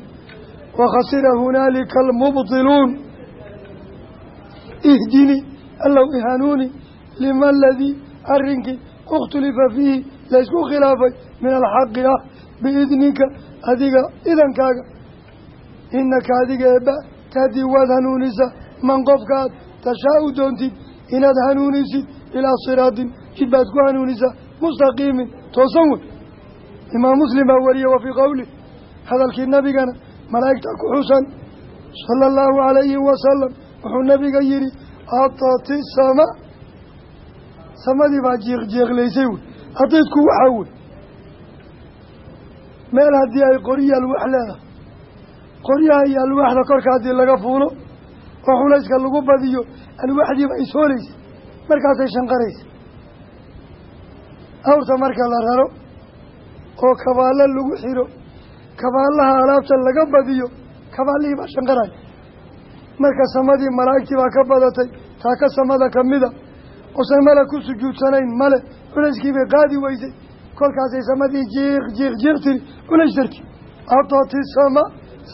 wakhasira hunaalika almubtiluun. Ihdini allow ihanuuni lima aladii arrinkii ikhtulifa fiihi laysku khilaafay min alxaqi ah biidnika adiga idankaaga. Inaka adiga eebba tahdii waad hanuunisaa man qofkaad tashaa-u doontid inaad hanuunisid ilaa siraatin jid baad ku hanuunisaa mustaqiimin toosan wey imaam muslim baa wariye wa fii qowlih hadalkii nabigana malaa'igta ku xusan sala allahu calayhi wasalam wuxuu nabiga yihi atati sama samadii baa jiiq jeeqlaysay wey atiidku waxaa wey meel haddii ay qoryo alwaax leedahay qoryaha iyo alwaaxda korka haddii laga fuulo oo xulayska lagu badiyo alwaaxdiiba ay soolaysa markaasay shanqaraysa awrta marka la raro oo kabaallo lagu xiro kabaalaha alaabta laga badiyo kabaalihii baa shanqaraya. Marka samadii malaa'igtii baa ka badatay taa ka samada kamida usan male ku sujuudsanayn male culayskii bay qaadi weysay. Kolkaasay samadii jiiq jiiq jiiq tiri culays darti atati sama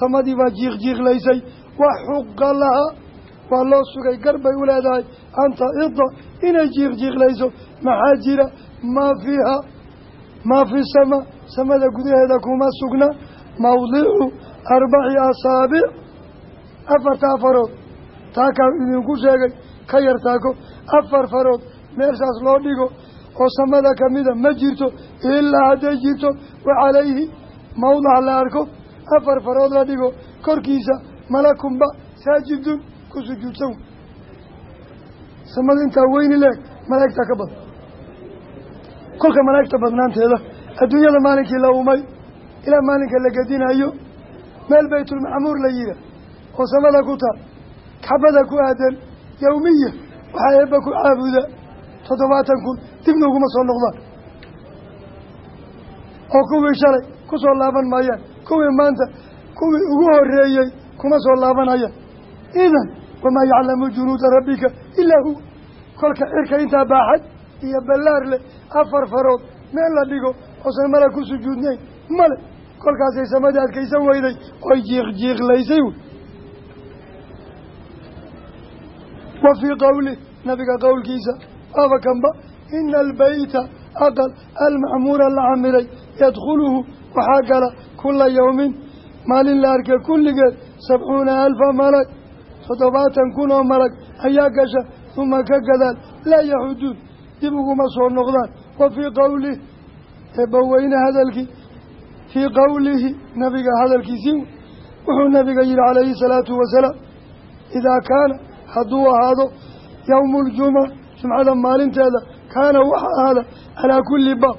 samadii baa jiiqjiiqlaysay wax xuqa lahaa waa loo sugay gar bay u leedahay. Anta ida inay jiiqjiiqlayso maxaa jira? Maa fiiha maa fi sama. Samada gudaheeda kuma sugna. Mawdicu arbaci asaabic afarta afarood. Taakaan idinku sheegay ka yar taako. Afar farood meeshaas loo dhigo. Oo samada kamida ma jirto ilaa hadday jirto. Wa calayhi mawdac la arko. Afar farood la dhigo. Korkiisa malakunba saajidun ku sujuudsan samada intaa weyni leeg malaa'igtaa ka badan. Kolka malaa'igta badnaanteeda adduunyada maalinkii la umay ilaa maalinka la gedinayo meel baytulmacmuur la yihaa oo samada ku taal xabada ku aadan yawmiya waxaa eebba ku caabuda toddobaatan kun dibna uguma soo noqdaan. Oo kuwii shalay ku soo laaban maayaan kuwii maanta kuwii ugu horeeyey kuma soo laabanayaan. Idan wamaa yaclamu junuuda rabbika ilaa huwa kolka cirka intaa baaxad iyo ballaar leh afar farood meel la dhigo oosan mala ku sujuudnayn male kolkaasay samadii adkaysan weyday oy jiiq jiiqlaysay wey wa fii qowlih nabiga qowlkiisa waaba kanba ina albeyta aqal almacmuura la camiray yadkhuluhu waxaa gala kula yawmin maalin la arka kulligeed sabcuuna alfa malag toddobaatan kun oo malag ayaa gasha uma ka gadaal laa yaxuduun dib uguma soo noqdaan. Wa fii qowlih eebbaweyne hadalkii fii qowlihi nabiga hadalkiisii wuxuu nabiga yihi calayhi salaatu wasalaam idaa kaana hadduu ahaado yowmu ljumuca jumcada maalinteeda kaana waxa ahaada calaa kulli baab.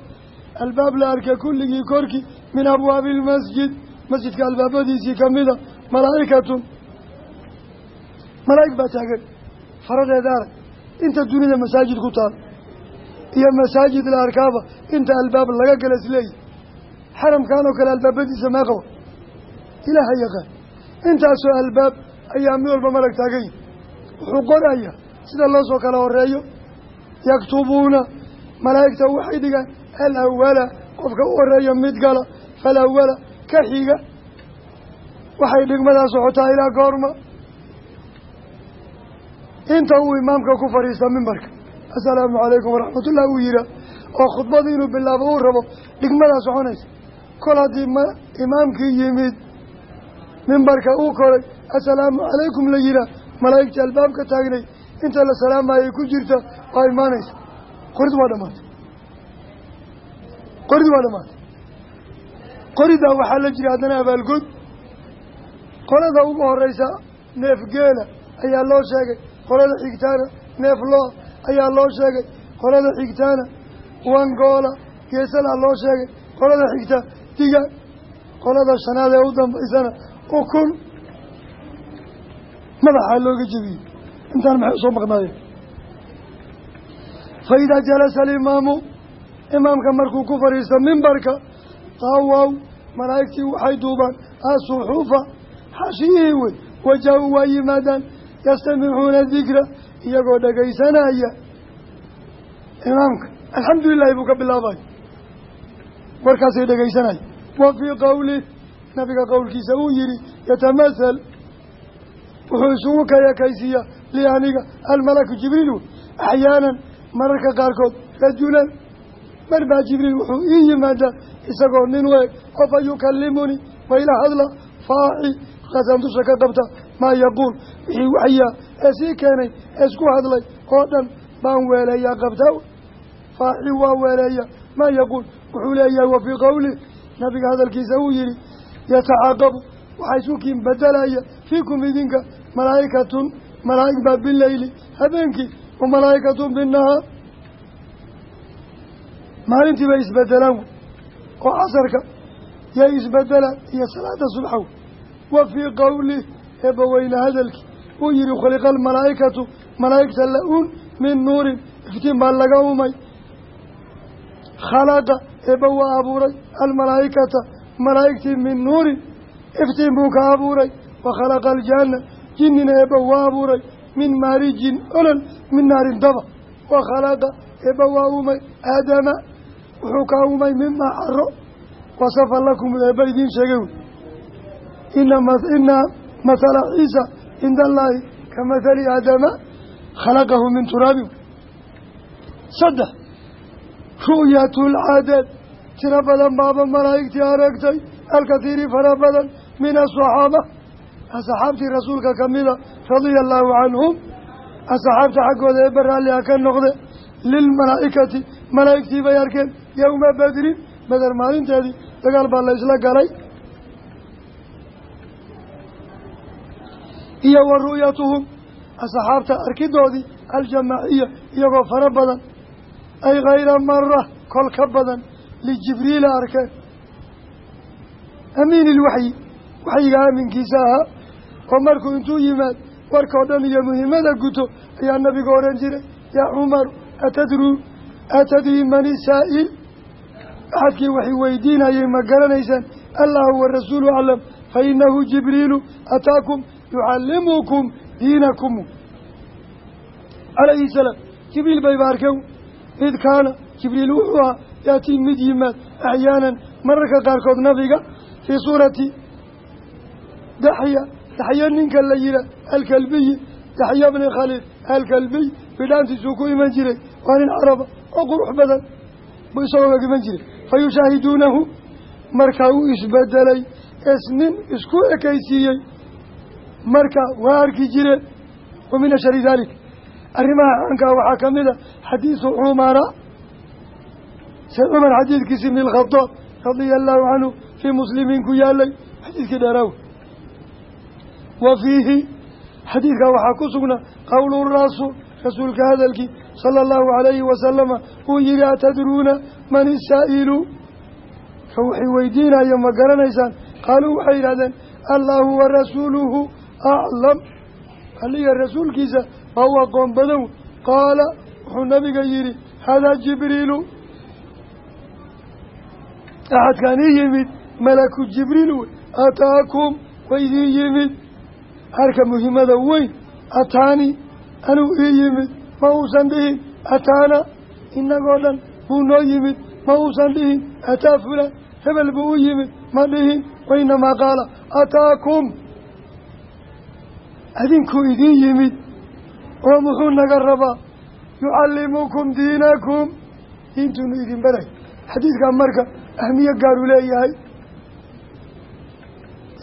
Albaab la arka kulligii korkii min abwaabi ilmasjid masjidka albaabadiisii kamida malaa'ikatun malaa'ig baa taagan. Faradeeda arag inta dunida masaajid ku taal iyo masaajid la arkaaba inta albaab laga gala isleeyahy xaramkan oo kale albaabadiisa mee qaba ilaaha yaqaan. Intaasoo albaab ayaa mid walba malag taagan yihi wuxuu qoraya sida loo soo kala horeeyo yaktubuuna malaa'igta waxay dhigaan alawala qofka u horreeya mid gala falawala ka xiga. Waxay dhigmadaa socotaa ilaa goorma inta uu imaamka ku fadhiista mimbarka assalaamu calaykum waraxmatullah uu yihaa oo khudbada inuu bilaabo uu rabo dhigmadaa soconaysa kol haddii ma imaamkii yimid mimbarka uu koray assalaamu calaykum la yihaa malaa'igtii albaabka taagnay inta la salaamayay ku jirta waa imaanaysa. Qorid waa dhamaatay qorid waa dhamaatay qoridaa waxaa la jira haddana abaalgood. Qolada ugu horeysa neef geela ayaa loo sheegay qolada xigtaana neef loo ayaa loo sheegay. Qolada xigtaana wangoola geesalaa loo sheegay. Qolada xigta digaag qolada shanaad ee u dambaysana ukun. Madaxaa looga jebiyey. Intaan maxay u soo maqnaayeen fa idaa jalasa alimaamu imaamka markuu ku fadhiisto mimbarka taawaw malaa'igtii waxay duubaan asuxuufa xashiyihii wey waja-u waa yimaadaan yastamicuuna dikra iyagoo dhagaysanaya imaamka. Alxamdu lilahi buu ka bilaabay. Warkaasay dhegaysanaya wa fii qowlih nabiga qowlkiisa uu yihi yatamasal wuxuu isugu kayakaysiiyaa li aniga almalaku jibriil wey axyaanan mararka qaarkood rajulan. Mar baa jibriil wuxuu ii yimaadaa isagoo nin weeg oo fa yukallimunii wayla hadla faaci markaasaan dusha ka qabta maa yaquul wixii waxyaa ee sii keenay ee isku hadlay oo dhan baan weeleeyaa qabtaa faaci waa weeleeya maa yaquul wuxuu leeyahay wa fii qowlih nabiga hadalkiisa uu yihi yatacaaqabu waxaa isu kiin bedelaya fiikum idinka malaa'ikatun malaa'ig baa bileyli habeenkii wa malaa'ikatun binnahaar. Maalintii bay isbedelaan oo casarka yay isbedelaan iyo salaada subxa wey wa fii qowlih eebbaweyne hadalkii uu yihi khuliqa almalaa'ikatu malaa'igta la-uun min nuurin iftiin baa laga umay. Khalaqa eebba waa abuuray. Almalaa'ikata malaa'igtii min nuurin iftiin buu ka abuuray. Wa khalaqa aljanna jinnina eebba waa abuuray. Min maarijin olol min naarin daba. Wa khalaqa eebba waa umay. Aadama wuxuu ka umay mimaa caro wasafa lakum eebba idiin sheegay mathala ciisa cinda allaahi ka mathali aadama khalaqahu min turaabin saddex ru'yatulcadad tiro badan baaba malaa'igtii aragtay alkathiiri fara badan min asaxaaba asxaabtii rasuulka kamida radia allaahu canhum asxaabta xaggooda ee baraalliha ka noqde lilmalaa'ikati malaa'igtii bay arkeen yowma badrin beder maalinteedii dagaal baa la isla galay iyo wa ru'yatuhum asxaabta arkidoodii aljamaaciya iyagoo fara badan ay khayra mara kol ka badan lijibriila arkeen amiin ilwaxyi waxyiga aaminkiisa ahaa oo markuu intuu yimaad warkao dhan iyo muhiimada guto ayaa nabiga odhan jiray yaa cumaru atadruu atadrii mani saa'il? Axadkii waxay weydiinayay ma garanaysaan allahu warasuulu aclam fa inahu jibriilu ataakum yucallimukum diinakum calayhi salaam jibriil bayba arkeen id kaana jibriil wuxuu ahaa yaatii mid yimaad axyaanan mararka qaarkood nabiga fii suurati daxya daxya ninka la yihaa alkalbiyi daxya bni khaliil alkalbiy bidhaantiisuu ku iman jiray waa nin caraba oo qurux badan buu isagoo ga iman jiray fa yushaahiduunahu markaa uu isbedelay es nin isku ekaysiiyey marka waa arki jireen wa min dalik arrimaha caankaa waxaa ka mid a xadiisu cumara sayd cumar xadiidkiisi ibni alkhadaab radia allahu canhu fii muslimiin ku yaalay xadiidkii dheeraaw wa fiihi xadiidkaa waxaa ku sugnaa qowlu rasuul rasuulka hadalkii sala allahu calayhi wasalama uu yihi atadruuna man isaa'ilu? Ka waxay weydiinaya ma garanaysaan. Qaaluu waxay yidhahdeen allahu wa rasuuluhu aclam aliya rasuulkiisa waa u aqoon badan qaala wuxuu nabiga yihi hadaa jibriilu axadkaan ii yimid malaku jibriil wey ataakum wa idiin yimid harka muhiimada weyn ataani anuu ii yimid ma uusan dhihin ataana inagoo dhan buu noo yimid ma uusan dhihin ataa fulaan hebel buu u yimid ma dhihin wainamaa qaala ataakum adinkuu idiin yimid oo muxuu naga rabaa? Yucallimukum diinakum. Diintuunu idin baray xadiidkaa marka ahmiye gaaru leeyahay.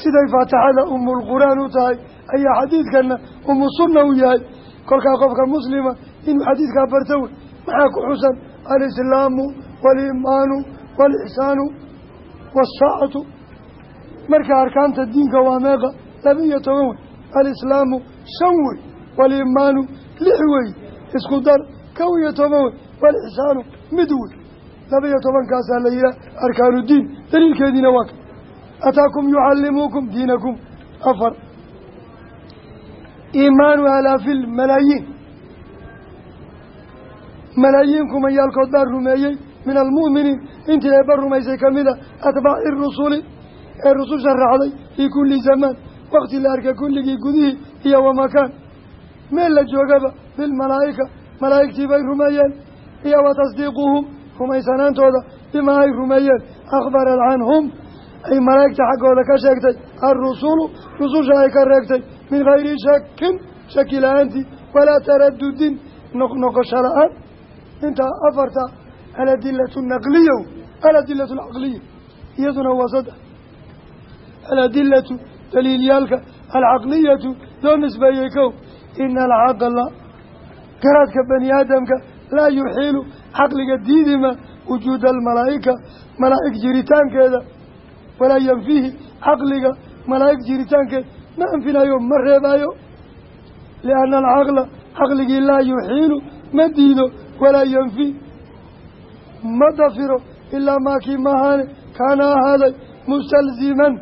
Siday faatixada umulqur'aan u tahay ayaa xadiidkana umu sunna u yahay. Kolkaa qofka muslima inuu xadiidkaa barto wey maxaa ku xusan? Alislaamu waaliimaanu waalixsaanu waasaacatu marka arkaanta diinka waa meeqa laba iyo toban wey alislaamu shan wey waaliimaanu lix wey isku dar kow iyo toban wey waalixsaanu mid wey. Laba iyo tobankaasaa la yihaha arkaanu diin daliilkeediina waa ka. Ataakum yucallimuukum diinakum. Afar. Iimaanu alaafi lmalaayiin malaayiin. Kumayaalkood baa rumeeyey min almu'miniin intii eebba rumaysay ka mida atbaaci rusuli ee rususha raacday fii kulli zamaan wakti la arka kulligii gudihii iyo wamakaan meel la joogaba bilmalaa'ika malaa'igtii bay rumeeyeen iyo wa tasdiiquhum rumaysanaantooda bimaa ay rumeeyeen akhbarat canhum ay malaa'igta xaggooda ka sheegtay alrusulu rususha ay ka reegtay min hayri shakin shaki la'aantii walaa taradudin noqnoqosho la'aan. Intaa afarta aladilatu naqliya aladilatu alcaqliya iyaduna waa saddex. Aladilatu daliilyaalka alcaqliyatu loo nisbeeyey kow ina alcaqla garaadka bani aadamka laa yuxiilu caqliga diidima wujuuda almalaa'ika malaa'ig jiritaankeeda walaa yanfihi caqliga malaa'ig jiritaankeed ma anfinayo ma reebaayo lianna alcaqla caqligii laa yuxiilu ma diido walaa yanfi ma dafiro ilaa maakii mahaane kaana ahaaday mustalziman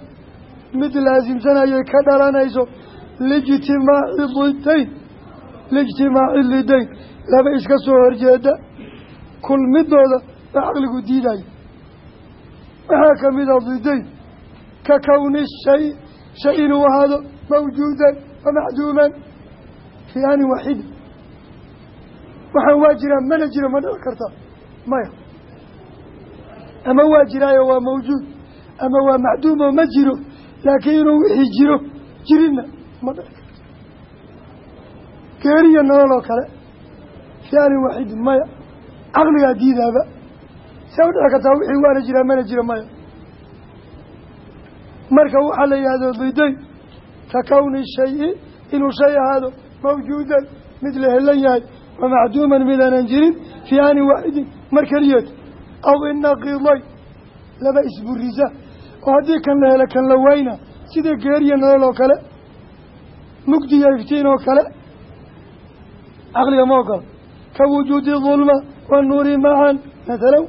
mid laasimsanayay ka dhalanayso liijtimaaci didayn liijtimaaci lidayn laba iska soo horjeeda kulmidooda ba caqligu diidayo. Waxaa ka mid a didayn ka kowni shay shay inuu ahaado mawjuudan wa macduuman. Fii anin waaxida waxaan waa jiraa mana jiro ma dhici karta. Maya. Ama waa jiraayo waa mawjuud ama waa macduumo ma jiro laakiin inuu wixii jiro jirinna ma karto geeriya nolol oo kale. Fi anin waaxidin maya. Caqligaa diidaaba see u dhici kartaa wixii waana jiraa mana jira maya. Marka waxaa la yidhahdo didayn ka kowni shayi inuu shay ahaado mawjuudan mid la helan yahay wa macduuman midaanan jirin fii anin waaxidin mar keliyeed. Aw inaqiday laba isburisa oo haddii kan la helo kan la wayna sida geeriya nolol oo kale mugdiya iftiin oo kale caqliga ma ogola ka wujuudi dulma wanuuri macan mathalan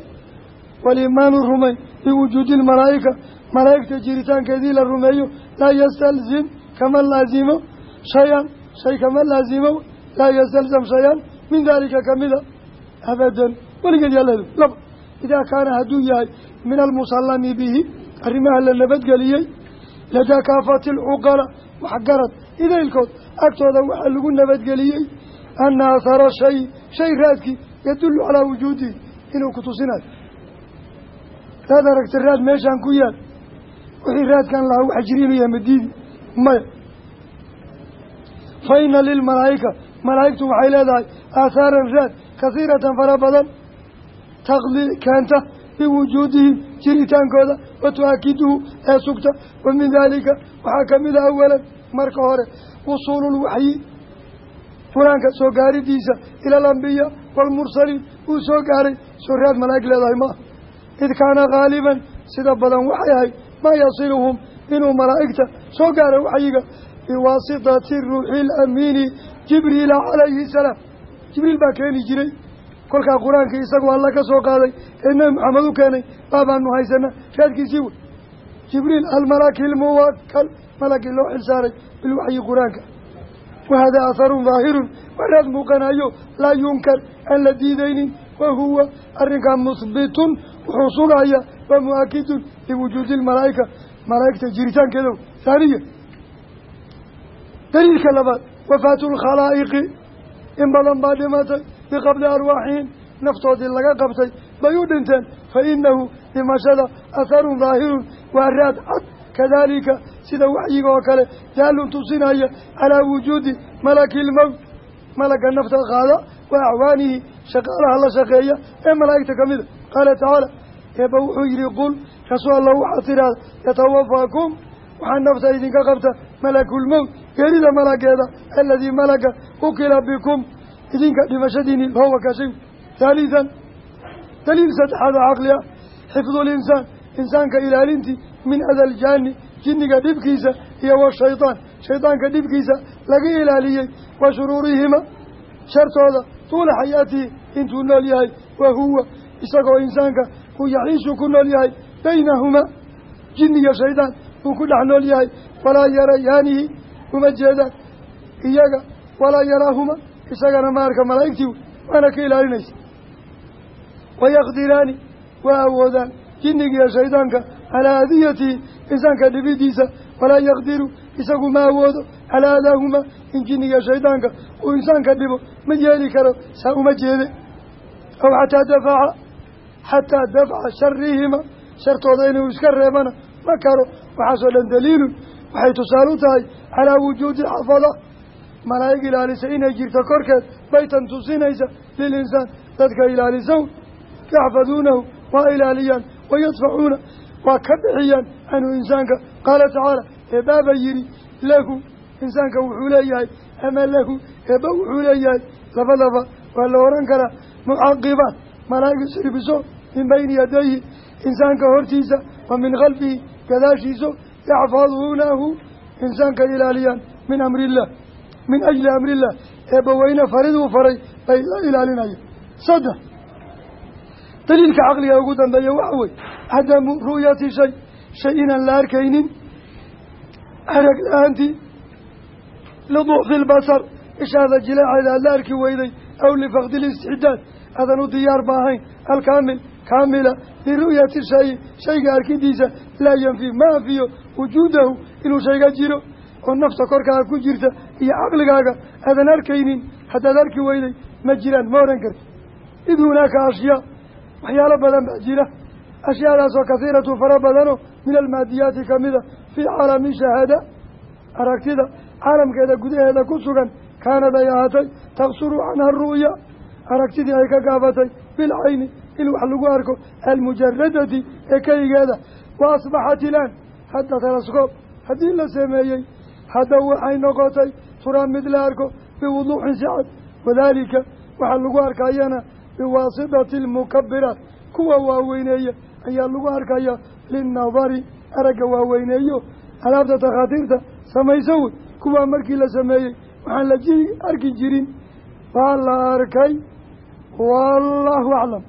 waliimaanu rumayn biwujuudi lmalaa'ika malaa'igta jiritaankeedii la rumeeyo laa yastalzim kama laazimo shay-an shay kama laazimo laa yastalzam shay-an min daalika kamida abadan weligeed yaaleedu laba idaa kaana hadduu yahay min almusallami bihi arrimaha la nabadgeliyey ladaa kaafati alcuqala waxgarad idaylkood agtooda waxaa lagu nabadgeliyey ana athara shay shay raadkii yadullu calaa wujuudihi inuu ku tusinayo. Raad aragta raad meeshaan ku yaal wixii raadkan lahaa waxa jiri inuu yahay maya. Fa ina lilmalaa'ika malaa'igtu waxay leedahay aathaaran raad kasiiratan fara badan taqdi keenta biwujuudihim jiritaankooda wa tu-akiduhu ee sugta wa min daalika waxaa ka mid a awalan marka hore wusuululwaxyi qur'aanka soo gaaridiisa ila alambiyaa waalmursaliin uu soo gaaray soo raad malaa'ig leedahay maaha id kaana haaliban sida badan waxay ahayd maa yasiluhum inuu malaa'igta soo gaaro waxyiga biwaasitati ruuxi ilamiini jibriila calayhi salaam jibriil baa keeni jiray kolkaa qur'aankii isagu alla ka soo qaaday ee nebi maxamed u keenay baabaanu haysana raadkiisii wey. Jibriil almalaki ilmuwakal malagii loo xilsaaray bilwaxyi qur'aanka. Wahada atharun daahirun waa raad muuqanayo laa yunkar aan la diidaynin. Wa huwa arrinkaa muhbitun wuxuu sugaya wa mu'akidun liwujuudi lmalaa'ika malaa'igta jiritaankeeda haaniya daliilka labaad wafaatu lkhalaa'iqi in badan baa dhimatay biqabli arwaaxihim naftoodii laga qabtay bay u dhinteen fa inahu dhimashada atharun daahirun waa raad cad. Kadaalika sida waxyiga oo kale daalun tusinaya calaa wujuudi malaki ilmowt malagga nafta qaada wa acwaanihi shaqaalaha la shaqeeya ee malaa'igta ka mida qaala tacaala eeba wuxuu yidhi qul rasuul allah waxaad tidhaahda yatawafaakum waxaa nafta idinka qabta malakulmowt geerida malageeda aladii malaga ukila bikum idinka dhimashadiini loo wakaashay haalidan daliil saddexaad oo caqli ah xifdulinsaan insaanka ilaalintii min ada aljaani jinniga dhibkiisa iyo washaydaan shaydaanka dhibkiisa laga ilaaliyey wa shuruurihima shartooda tuula xayaatihi intuu nool yahay wa huwa isagoo insaanka uu yaciishu ku nool yahay baynahumaa jinni iyo shaydaan uu ku dhex nool yahay walaa yarayaanihi uma jeedaan iyaga walaa yaraahuma isagana ma arka malaa'igtii waana ka ilaalinaysa. Wayaqdiraani waa awoodaan jinniga iyo shaydaanka calaa adiyatihi insaanka dhibidiisa walaa yaqdiru isagu ma awoodo calaa adaahuma in jinniga shaydaanka uu insaanka dhibo ma yeeli karo saa uma jeede. Aw xataa dafaca xataa dafca sharihima shartooda inuu iska reebana ma karo. Waxaasoo dhan daliilun waxay tusaale u tahay calaa wujuudi xafada malaa'ig ilaalisa inay jirto korkeed baytan tusinaysa lilinsaan dadka ilaalisan yaxfaduunahu waa ilaaliyaan wayadfacuuna waa ka bixiyaan canhu insaanka. Qaala tacaala eebaaba yidhi lahu insaanka wuxuu leeyahay ama lahu eeba wuxuu leeyahay labadaba waa la oran karaa mucaqibaat malaa'ig isribiso min bayni yadayhi insaanka hortiisa wa min khalfihi gadaashiiso yaxfaduunahu insaanka ilaaliyaan min amri illah min ajli amrillah. Eebbaweyne fariduu faray bay la ilaalinayaan saddex. Daliilka caqliga ugu dambeeya waxa wey cadamu ru'yati shay shay inaan la arkaynin. Arag la'aantii liducfi lbasar ishaada jileeceeda aad la arki weyday aw lifaqdi listixdaad aadan u diyaar ba ahayn alkaamil kaamila liru'yati shayi shayga arkidiisa laa yanfi ma anfiyo wujuudahu inuu shayga jiro oo nafta korkaaga ku jirta iyo caqligaaga aadan arkaynin haddaad arki weyday ma jiraan ma oran karti id hunaaka ashyaa waxyaalo badan baa jira. Ashyaadaasoo kasiiratu fara badano min almaadiyaati kamida fii caalami shahaada. Aragtida caalamkeeda gudaheeda ku sugan kaanad ay ahaatay taqsuru canha ru'ya. Aragtidii ay ka gaabatay bilcayni in wax lagu arko almujaradati ee keligeeda wa asbaxat hadda teleskoob haddii la sameeyey hadda waxay noqotay turaa mid la arko biwuduuxin si cad wadaalika waxaa lagu arkayana biwaasitati almukabiraat kuwa waaweyneeya ayaa lagu arkaya linnadari aragga waaweyneeyo. Alaabta takhaatiirta samayso wey kuwaa markii la sameeyey waxaan la arki jirin. Waa la arkay. Wallaahu aclam